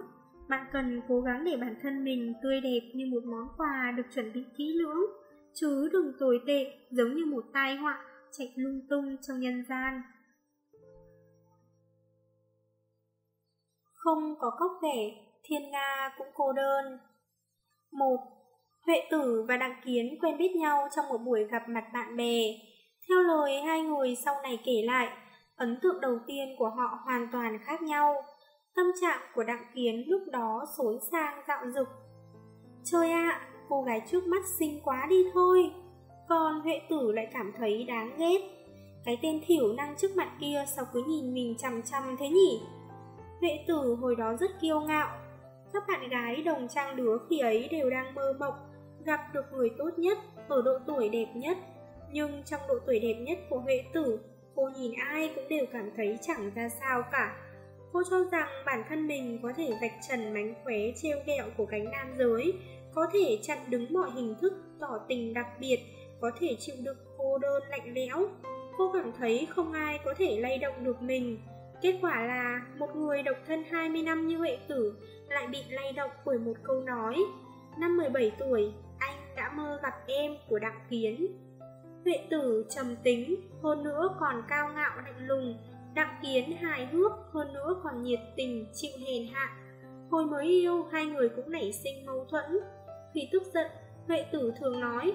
S1: Bạn cần cố gắng để bản thân mình tươi đẹp như một món quà được chuẩn bị kỹ lưỡng, chứ đừng tồi tệ giống như một tai họa chạy lung tung trong nhân gian. Không có cốc vẻ thiên nga cũng cô đơn. một Huệ Tử và Đặng Kiến quen biết nhau trong một buổi gặp mặt bạn bè. Theo lời hai người sau này kể lại, ấn tượng đầu tiên của họ hoàn toàn khác nhau. Tâm trạng của Đặng Kiến lúc đó xối sang dạo dực. Trời ạ, cô gái trước mắt xinh quá đi thôi. Còn Huệ Tử lại cảm thấy đáng ghét. Cái tên thiểu năng trước mặt kia sao cứ nhìn mình chằm chằm thế nhỉ? Huệ Tử hồi đó rất kiêu ngạo. Các bạn gái đồng trang lứa khi ấy đều đang mơ mộng gặp được người tốt nhất ở độ tuổi đẹp nhất. Nhưng trong độ tuổi đẹp nhất của Huệ Tử, cô nhìn ai cũng đều cảm thấy chẳng ra sao cả. Cô cho rằng bản thân mình có thể vạch trần mánh khóe treo ghẹo của cánh nam giới, có thể chặn đứng mọi hình thức tỏ tình đặc biệt, có thể chịu đựng cô đơn lạnh lẽo. Cô cảm thấy không ai có thể lay động được mình. Kết quả là một người độc thân 20 năm như Huệ Tử lại bị lay động bởi một câu nói. Năm 17 tuổi, anh đã mơ gặp em của Đặng Kiến. Huệ Tử trầm tính, hơn nữa còn cao ngạo lạnh lùng, Đặng Kiến hài hước, hơn nữa còn nhiệt tình, chịu hèn hạ. Hồi mới yêu, hai người cũng nảy sinh mâu thuẫn. Khi tức giận, Huệ Tử thường nói,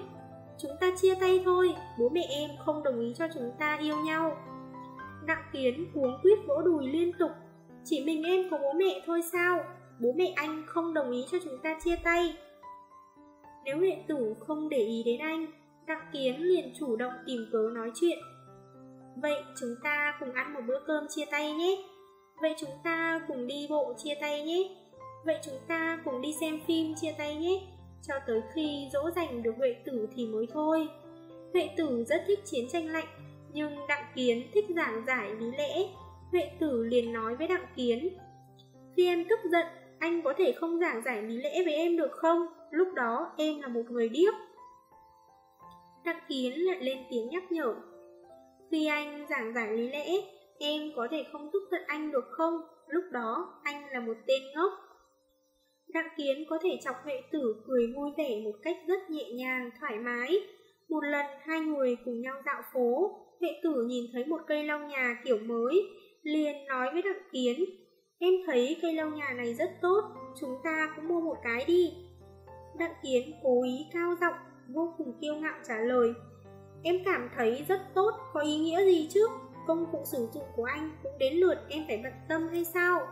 S1: chúng ta chia tay thôi, bố mẹ em không đồng ý cho chúng ta yêu nhau. Đặng Kiến cuống quyết vỗ đùi liên tục, chỉ mình em có bố mẹ thôi sao, bố mẹ anh không đồng ý cho chúng ta chia tay. Nếu Huệ Tử không để ý đến anh, Đặng Kiến liền chủ động tìm cớ nói chuyện. Vậy chúng ta cùng ăn một bữa cơm chia tay nhé. Vậy chúng ta cùng đi bộ chia tay nhé. Vậy chúng ta cùng đi xem phim chia tay nhé. Cho tới khi dỗ dành được Huệ Tử thì mới thôi. Huệ Tử rất thích chiến tranh lạnh, nhưng Đặng Kiến thích giảng giải lý lẽ. Huệ Tử liền nói với Đặng Kiến. Khi em tức giận, anh có thể không giảng giải lý lẽ với em được không? Lúc đó em là một người điếc. Đặng Kiến lại lên tiếng nhắc nhở. Khi anh giảng giải lý lẽ, em có thể không tức giận anh được không? Lúc đó anh là một tên ngốc. Đặng Kiến có thể chọc Huệ Tử cười vui vẻ một cách rất nhẹ nhàng, thoải mái. Một lần hai người cùng nhau dạo phố, Huệ Tử nhìn thấy một cây lau nhà kiểu mới, liền nói với Đặng Kiến, em thấy cây lau nhà này rất tốt, chúng ta cũng mua một cái đi. Đặng Kiến cố ý cao giọng, vô cùng kiêu ngạo trả lời. Em cảm thấy rất tốt, có ý nghĩa gì chứ? Công cụ sử dụng của anh cũng đến lượt em phải bận tâm hay sao?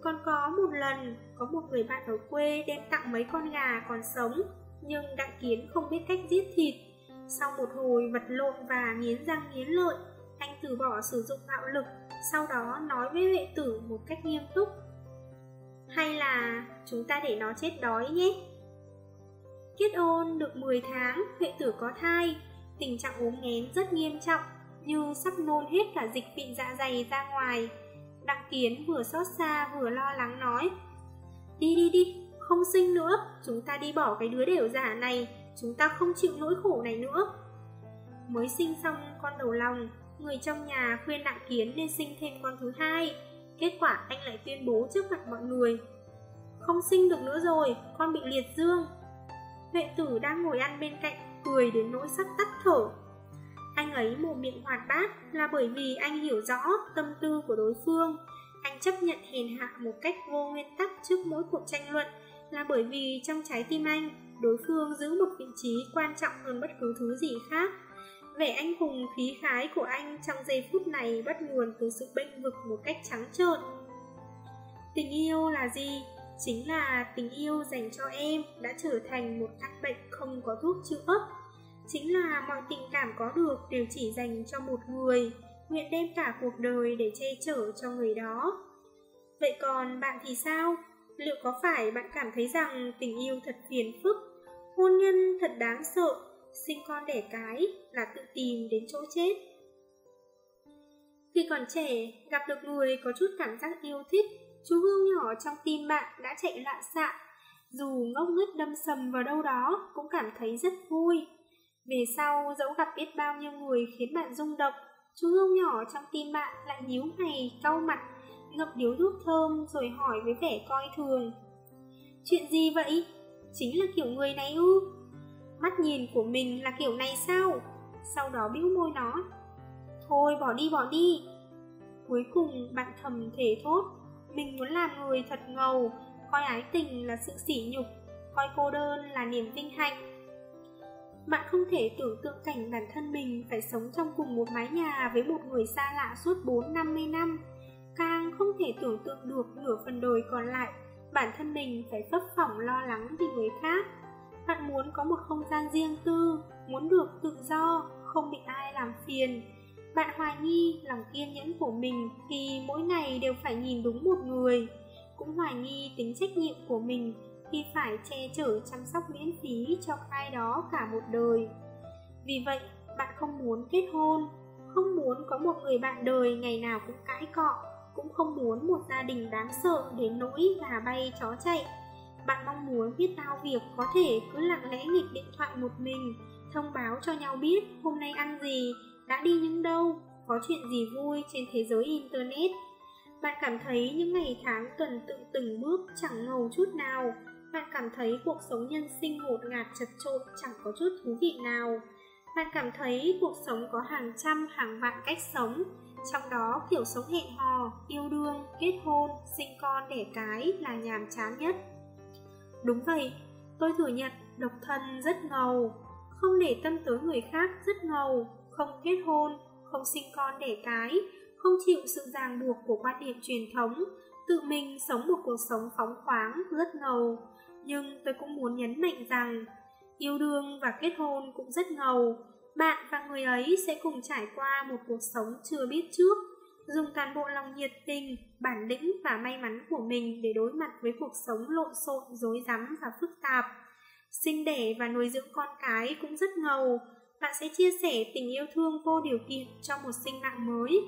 S1: Còn có một lần, có một người bạn ở quê đem tặng mấy con gà còn sống, nhưng Đặng Kiến không biết cách giết thịt. Sau một hồi vật lộn và nghiến răng nghiến lợi, anh từ bỏ sử dụng bạo lực, sau đó nói với vệ tử một cách nghiêm túc. Hay là chúng ta để nó chết đói nhé? Kết ôn được 10 tháng, Huệ tử có thai, tình trạng ốm nghén rất nghiêm trọng, như sắp nôn hết cả dịch vị dạ dày ra ngoài. Đặng Kiến vừa xót xa vừa lo lắng nói, Đi đi đi, không sinh nữa, chúng ta đi bỏ cái đứa đều giả này, chúng ta không chịu nỗi khổ này nữa. Mới sinh xong con đầu lòng, người trong nhà khuyên Đặng Kiến nên sinh thêm con thứ hai. Kết quả anh lại tuyên bố trước mặt mọi người. Không sinh được nữa rồi, con bị liệt dương, Huệ tử đang ngồi ăn bên cạnh, cười đến nỗi sắp tắt thở. Anh ấy mồm miệng hoạt bát là bởi vì anh hiểu rõ tâm tư của đối phương. Anh chấp nhận hèn hạ một cách vô nguyên tắc trước mỗi cuộc tranh luận là bởi vì trong trái tim anh, đối phương giữ một vị trí quan trọng hơn bất cứ thứ gì khác. Vẻ anh hùng khí khái của anh trong giây phút này bắt nguồn từ sự bênh vực một cách trắng trợn. Tình yêu là gì? Chính là tình yêu dành cho em đã trở thành một căn bệnh không có thuốc chữa. Chính là mọi tình cảm có được đều chỉ dành cho một người, nguyện đem cả cuộc đời để che chở cho người đó. Vậy còn bạn thì sao? Liệu có phải bạn cảm thấy rằng tình yêu thật phiền phức, hôn nhân thật đáng sợ, sinh con đẻ cái là tự tìm đến chỗ chết? Khi còn trẻ, gặp được người có chút cảm giác yêu thích chú hương nhỏ trong tim bạn đã chạy loạn xạ. Dù ngốc nghếch đâm sầm vào đâu đó, cũng cảm thấy rất vui. Về sau, dẫu gặp biết bao nhiêu người khiến bạn rung động, chú hương nhỏ trong tim bạn lại nhíu mày, cau mặt, ngậm điếu thuốc thơm rồi hỏi với vẻ coi thường. Chuyện gì vậy? Chính là kiểu người này ư? Mắt nhìn của mình là kiểu này sao? Sau đó bĩu môi nó Thôi bỏ đi bỏ đi. Cuối cùng bạn thầm thể thốt mình muốn làm người thật ngầu, coi ái tình là sự sỉ nhục, coi cô đơn là niềm vinh hạnh. Bạn không thể tưởng tượng cảnh bản thân mình phải sống trong cùng một mái nhà với một người xa lạ suốt 4-50 năm. Càng không thể tưởng tượng được nửa phần đời còn lại, bản thân mình phải phấp phỏng lo lắng vì người khác. Bạn muốn có một không gian riêng tư, muốn được tự do, không bị ai làm phiền. Bạn hoài nghi lòng kiên nhẫn của mình khi mỗi ngày đều phải nhìn đúng một người. Cũng hoài nghi tính trách nhiệm của mình khi phải che chở chăm sóc miễn phí cho ai đó cả một đời. Vì vậy, bạn không muốn kết hôn, không muốn có một người bạn đời ngày nào cũng cãi cọ, cũng không muốn một gia đình đáng sợ đến nỗi gà bay chó chạy. Bạn mong muốn biết bao việc có thể cứ lặng lẽ nghịch điện thoại một mình, thông báo cho nhau biết hôm nay ăn gì, đã đi những đâu, có chuyện gì vui trên thế giới Internet. Bạn cảm thấy những ngày tháng tuần tự từng bước chẳng ngầu chút nào, bạn cảm thấy cuộc sống nhân sinh ngột ngạt chật trội chẳng có chút thú vị nào. Bạn cảm thấy cuộc sống có hàng trăm hàng vạn cách sống, trong đó kiểu sống hẹn hò, yêu đương, kết hôn, sinh con đẻ cái là nhàm chán nhất. Đúng vậy, tôi thừa nhận độc thân rất ngầu, không để tâm tới người khác rất ngầu, không kết hôn, không sinh con đẻ cái, không chịu sự ràng buộc của quan điểm truyền thống, tự mình sống một cuộc sống phóng khoáng rất ngầu. Nhưng tôi cũng muốn nhấn mạnh rằng, yêu đương và kết hôn cũng rất ngầu. Bạn và người ấy sẽ cùng trải qua một cuộc sống chưa biết trước, dùng toàn bộ lòng nhiệt tình, bản lĩnh và may mắn của mình để đối mặt với cuộc sống lộn xộn, rối rắm và phức tạp. Sinh đẻ và nuôi dưỡng con cái cũng rất ngầu. Bạn sẽ chia sẻ tình yêu thương vô điều kiện cho một sinh mạng mới.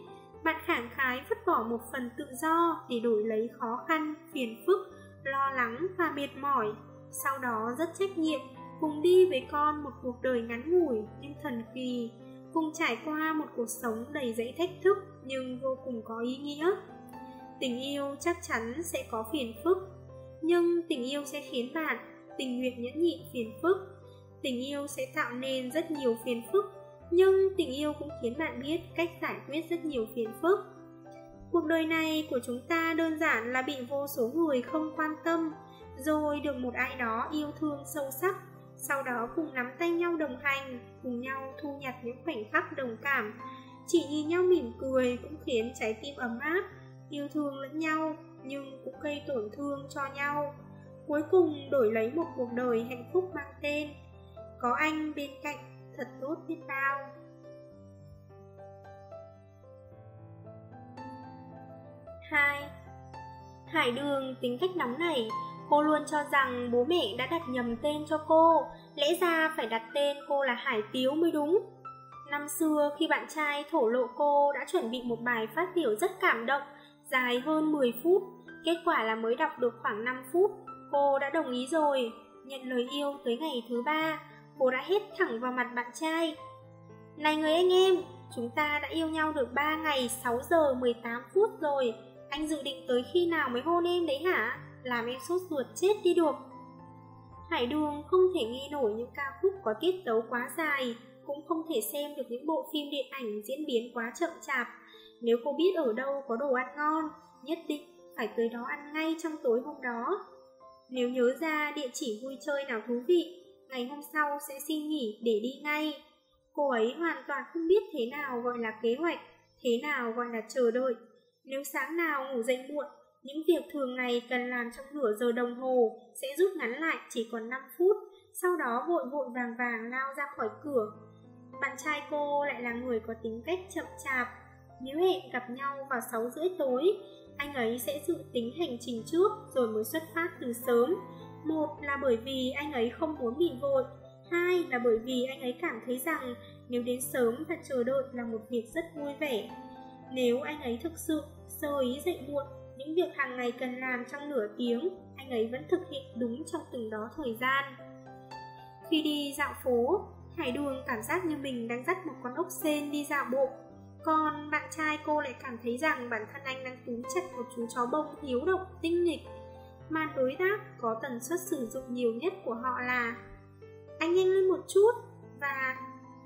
S1: Bạn khẳng khái vứt bỏ một phần tự do để đổi lấy khó khăn, phiền phức, lo lắng và mệt mỏi. Sau đó rất trách nhiệm, cùng đi với con một cuộc đời ngắn ngủi nhưng thần kỳ, cùng trải qua một cuộc sống đầy dẫy thách thức nhưng vô cùng có ý nghĩa. Tình yêu chắc chắn sẽ có phiền phức, nhưng tình yêu sẽ khiến bạn tình nguyện nhẫn nhịn phiền phức. Tình yêu sẽ tạo nên rất nhiều phiền phức, nhưng tình yêu cũng khiến bạn biết cách giải quyết rất nhiều phiền phức. Cuộc đời này của chúng ta đơn giản là bị vô số người không quan tâm, rồi được một ai đó yêu thương sâu sắc, sau đó cùng nắm tay nhau đồng hành, cùng nhau thu nhặt những khoảnh khắc đồng cảm. Chỉ nhìn nhau mỉm cười cũng khiến trái tim ấm áp, yêu thương lẫn nhau, nhưng cũng gây tổn thương cho nhau. Cuối cùng đổi lấy một cuộc đời hạnh phúc mang tên Có anh bên cạnh thật tốt biết bao Hai Hải đường tính cách nóng nảy Cô luôn cho rằng bố mẹ đã đặt nhầm tên cho cô. Lẽ ra phải đặt tên cô là Hải Tiếu mới đúng. Năm xưa, khi bạn trai thổ lộ cô, đã chuẩn bị một bài phát biểu rất cảm động, Dài hơn 10 phút. Kết quả là mới đọc được khoảng 5 phút, Cô đã đồng ý rồi. Nhận lời yêu tới ngày thứ ba, Cô đã hét thẳng vào mặt bạn trai. Này người anh em, Chúng ta đã yêu nhau được 3 ngày 6 giờ 18 phút rồi. Anh dự định tới khi nào mới hôn em đấy hả? Làm em sốt ruột chết đi được. Hải đường không thể nghe nổi những ca khúc có tiết tấu quá dài, cũng không thể xem được những bộ phim điện ảnh diễn biến quá chậm chạp. Nếu cô biết ở đâu có đồ ăn ngon, nhất định phải tới đó ăn ngay trong tối hôm đó. Nếu nhớ ra địa chỉ vui chơi nào thú vị, ngày hôm sau sẽ xin nghỉ để đi ngay. Cô ấy hoàn toàn không biết thế nào gọi là kế hoạch, thế nào gọi là chờ đợi. Nếu sáng nào ngủ dậy muộn, những việc thường ngày cần làm trong nửa giờ đồng hồ sẽ rút ngắn lại chỉ còn 5 phút, sau đó vội vội vàng vàng lao ra khỏi cửa. Bạn trai cô lại là người có tính cách chậm chạp. Nếu hẹn gặp nhau vào 6 rưỡi tối, anh ấy sẽ dự tính hành trình trước rồi mới xuất phát từ sớm. Một là bởi vì anh ấy không muốn bị vội, hai là bởi vì anh ấy cảm thấy rằng nếu đến sớm và chờ đợi là một việc rất vui vẻ. Nếu anh ấy thực sự sơ ý dậy muộn, những việc hàng ngày cần làm trong nửa tiếng, anh ấy vẫn thực hiện đúng trong từng đó thời gian. Khi đi dạo phố, Hải Đường cảm giác như mình đang dắt một con ốc sên đi dạo bộ. Còn bạn trai cô lại cảm thấy rằng bản thân anh đang túm chặt một chú chó bông hiếu động, tinh nghịch. Màn đối đáp có tần suất sử dụng nhiều nhất của họ là Anh nhanh lên một chút và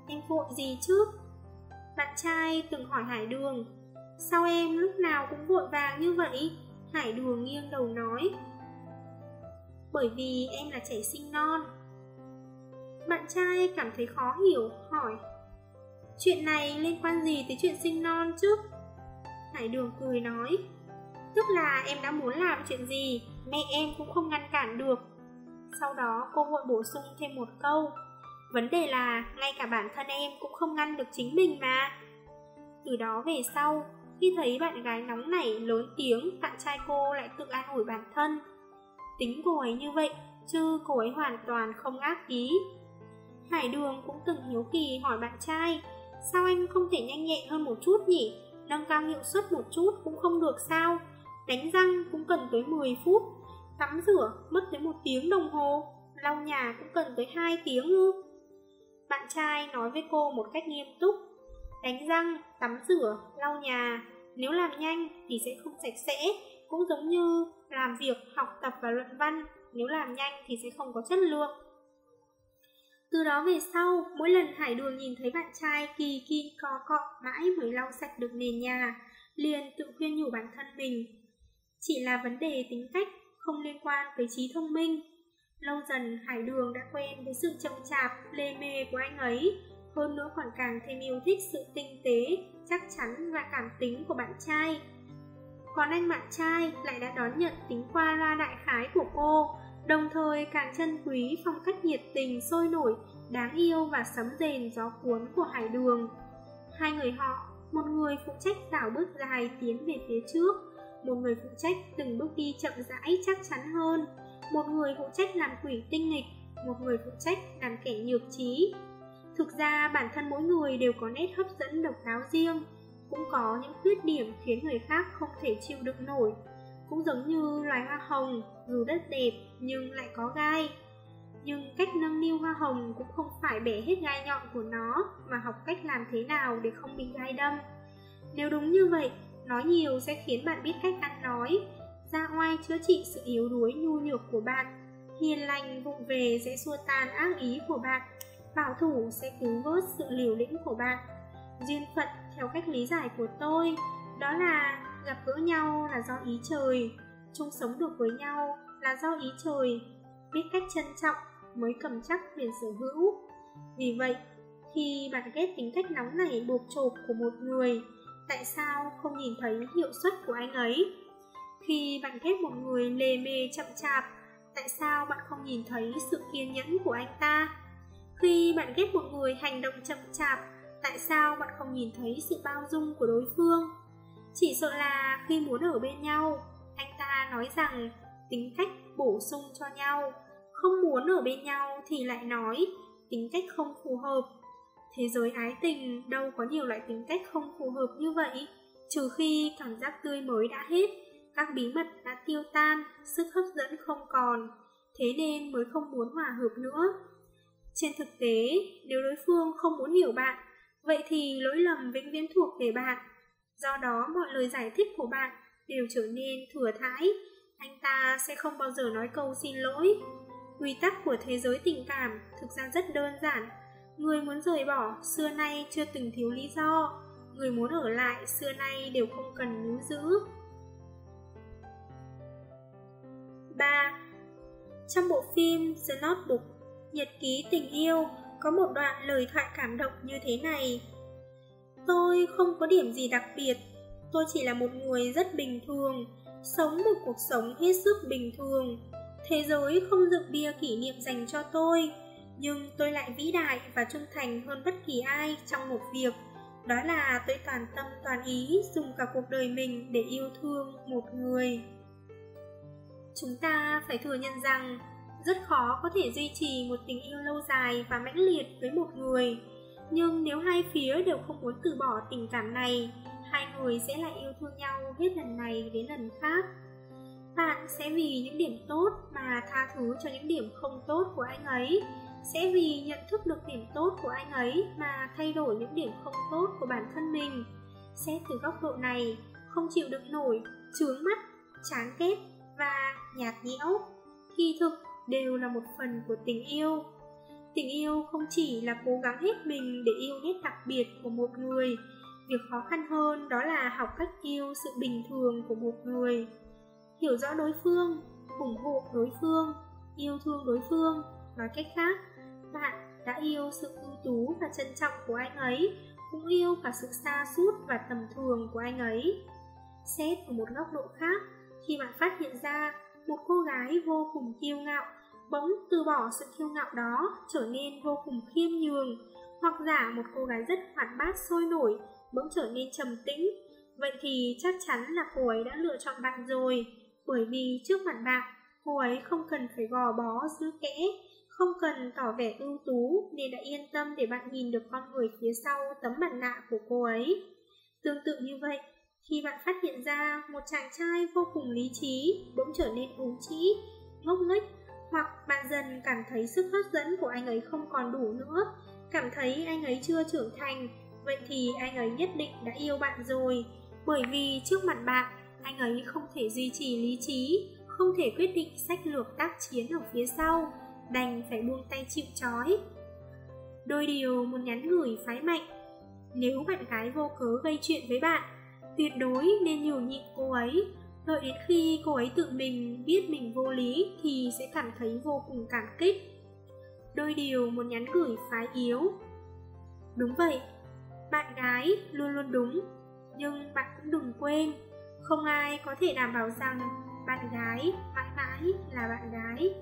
S1: Em vội gì chứ? Bạn trai từng hỏi Hải Đường Sao em lúc nào cũng vội vàng như vậy? Hải đường nghiêng đầu nói bởi vì em là trẻ sinh non. Bạn trai cảm thấy khó hiểu, hỏi Chuyện này liên quan gì tới chuyện sinh non chứ? Hải đường cười nói Tức là em đã muốn làm chuyện gì, mẹ em cũng không ngăn cản được Sau đó cô vội bổ sung thêm một câu Vấn đề là ngay cả bản thân em cũng không ngăn được chính mình mà Từ đó về sau, khi thấy bạn gái nóng nảy lớn tiếng, bạn trai cô lại tự an ủi bản thân Tính cô ấy như vậy, chứ cô ấy hoàn toàn không ác ý Hải đường cũng từng hiếu kỳ hỏi bạn trai Sao anh không thể nhanh nhẹn hơn một chút nhỉ? Nâng cao hiệu suất một chút cũng không được sao? Đánh răng cũng cần tới 10 phút Tắm rửa mất tới một tiếng đồng hồ Lau nhà cũng cần tới 2 tiếng ư Bạn trai nói với cô một cách nghiêm túc Đánh răng, tắm rửa, lau nhà Nếu làm nhanh thì sẽ không sạch sẽ Cũng giống như làm việc, học tập và luận văn Nếu làm nhanh thì sẽ không có chất lượng từ đó về sau, mỗi lần Hải Đường nhìn thấy bạn trai kỳ kỳ co cọ mãi mới lau sạch được nền nhà, liền tự khuyên nhủ bản thân mình. Chỉ là vấn đề tính cách, không liên quan tới trí thông minh. Lâu dần Hải Đường đã quen với sự chậm chạp, lê mê của anh ấy, hơn nữa còn càng thêm yêu thích sự tinh tế, chắc chắn và cảm tính của bạn trai. Còn anh bạn trai lại đã đón nhận tính qua loa đại khái của cô, đồng thời càng trân quý phong cách nhiệt tình sôi nổi, đáng yêu và sấm rền gió cuốn của hải đường. Hai người họ, một người phụ trách đảo bước dài tiến về phía trước, một người phụ trách từng bước đi chậm rãi chắc chắn hơn, một người phụ trách làm quỷ tinh nghịch, một người phụ trách làm kẻ nhược trí. Thực ra bản thân mỗi người đều có nét hấp dẫn độc đáo riêng, cũng có những khuyết điểm khiến người khác không thể chịu đựng nổi. Cũng giống như loài hoa hồng, dù rất đẹp nhưng lại có gai. Nhưng cách nâng niu hoa hồng cũng không phải bẻ hết gai nhọn của nó, mà học cách làm thế nào để không bị gai đâm. Nếu đúng như vậy, nói nhiều sẽ khiến bạn biết cách ăn nói, ra oai chữa trị sự yếu đuối nhu nhược của bạn, hiền lành vụng về sẽ xua tan ác ý của bạn, bảo thủ sẽ cứu vớt sự liều lĩnh của bạn. Duyên phận theo cách lý giải của tôi, đó là gặp gỡ nhau là do ý trời, chung sống được với nhau là do ý trời, biết cách trân trọng mới cầm chắc quyền sở hữu. Vì vậy, khi bạn ghét tính cách nóng nảy bột chộp của một người, tại sao không nhìn thấy hiệu suất của anh ấy? Khi bạn ghét một người lề mề chậm chạp, tại sao bạn không nhìn thấy sự kiên nhẫn của anh ta? Khi bạn ghét một người hành động chậm chạp, tại sao bạn không nhìn thấy sự bao dung của đối phương? Chỉ sợ là khi muốn ở bên nhau, anh ta nói rằng tính cách bổ sung cho nhau, không muốn ở bên nhau thì lại nói tính cách không phù hợp. Thế giới ái tình đâu có nhiều loại tính cách không phù hợp như vậy, trừ khi cảm giác tươi mới đã hết, các bí mật đã tiêu tan, sức hấp dẫn không còn, thế nên mới không muốn hòa hợp nữa. Trên thực tế, nếu đối phương không muốn hiểu bạn, vậy thì lỗi lầm vĩnh viễn thuộc về bạn. Do đó mọi lời giải thích của bạn đều trở nên thừa thãi, anh ta sẽ không bao giờ nói câu xin lỗi. Quy tắc của thế giới tình cảm thực ra rất đơn giản. Người muốn rời bỏ xưa nay chưa từng thiếu lý do, người muốn ở lại xưa nay đều không cần níu giữ. 3. Trong bộ phim The Notebook, Nhật ký tình yêu, có một đoạn lời thoại cảm động như thế này. Tôi không có điểm gì đặc biệt, tôi chỉ là một người rất bình thường, sống một cuộc sống hết sức bình thường. Thế giới không dựng bia kỷ niệm dành cho tôi, nhưng tôi lại vĩ đại và trung thành hơn bất kỳ ai trong một việc. Đó là tôi toàn tâm toàn ý dùng cả cuộc đời mình để yêu thương một người. Chúng ta phải thừa nhận rằng rất khó có thể duy trì một tình yêu lâu dài và mãnh liệt với một người. Nhưng nếu hai phía đều không muốn từ bỏ tình cảm này, hai người sẽ lại yêu thương nhau hết lần này đến lần khác. Bạn sẽ vì những điểm tốt mà tha thứ cho những điểm không tốt của anh ấy, sẽ vì nhận thức được điểm tốt của anh ấy mà thay đổi những điểm không tốt của bản thân mình. Xét từ góc độ này, không chịu được nổi, chướng mắt, chán ghét và nhạt nhẽo, khi thực đều là một phần của tình yêu. Tình yêu không chỉ là cố gắng hết mình để yêu nét đặc biệt của một người, việc khó khăn hơn đó là học cách yêu sự bình thường của một người. Hiểu rõ đối phương, ủng hộ đối phương, yêu thương đối phương. Nói cách khác, bạn đã yêu sự ưu tú và trân trọng của anh ấy, cũng yêu cả sự xa sút và tầm thường của anh ấy. Xét ở một góc độ khác, khi bạn phát hiện ra một cô gái vô cùng kiêu ngạo, bỗng từ bỏ sự kiêu ngạo đó trở nên vô cùng khiêm nhường, hoặc giả một cô gái rất hoạt bát sôi nổi, bỗng trở nên trầm tĩnh, vậy thì chắc chắn là cô ấy đã lựa chọn bạn rồi, bởi vì trước mặt bạn, cô ấy không cần phải gò bó giữ kẽ, không cần tỏ vẻ ưu tú nên đã yên tâm để bạn nhìn được con người phía sau tấm mặt nạ của cô ấy. Tương tự như vậy, khi bạn phát hiện ra một chàng trai vô cùng lý trí bỗng trở nên ú trĩ, ngốc nghếch hoặc bạn dần cảm thấy sức hấp dẫn của anh ấy không còn đủ nữa, cảm thấy anh ấy chưa trưởng thành, vậy thì anh ấy nhất định đã yêu bạn rồi, bởi vì trước mặt bạn, anh ấy không thể duy trì lý trí, không thể quyết định sách lược tác chiến ở phía sau, đành phải buông tay chịu trói. Đôi điều một nhắn gửi phái mạnh, nếu bạn gái vô cớ gây chuyện với bạn, tuyệt đối nên nhường nhịn cô ấy, đợi đến khi cô ấy tự mình biết mình vô lý thì sẽ cảm thấy vô cùng cảm kích. Đôi điều một nhắn gửi phái yếu. Đúng vậy, bạn gái luôn luôn đúng, nhưng bạn cũng đừng quên, không ai có thể đảm bảo rằng bạn gái mãi mãi là bạn gái.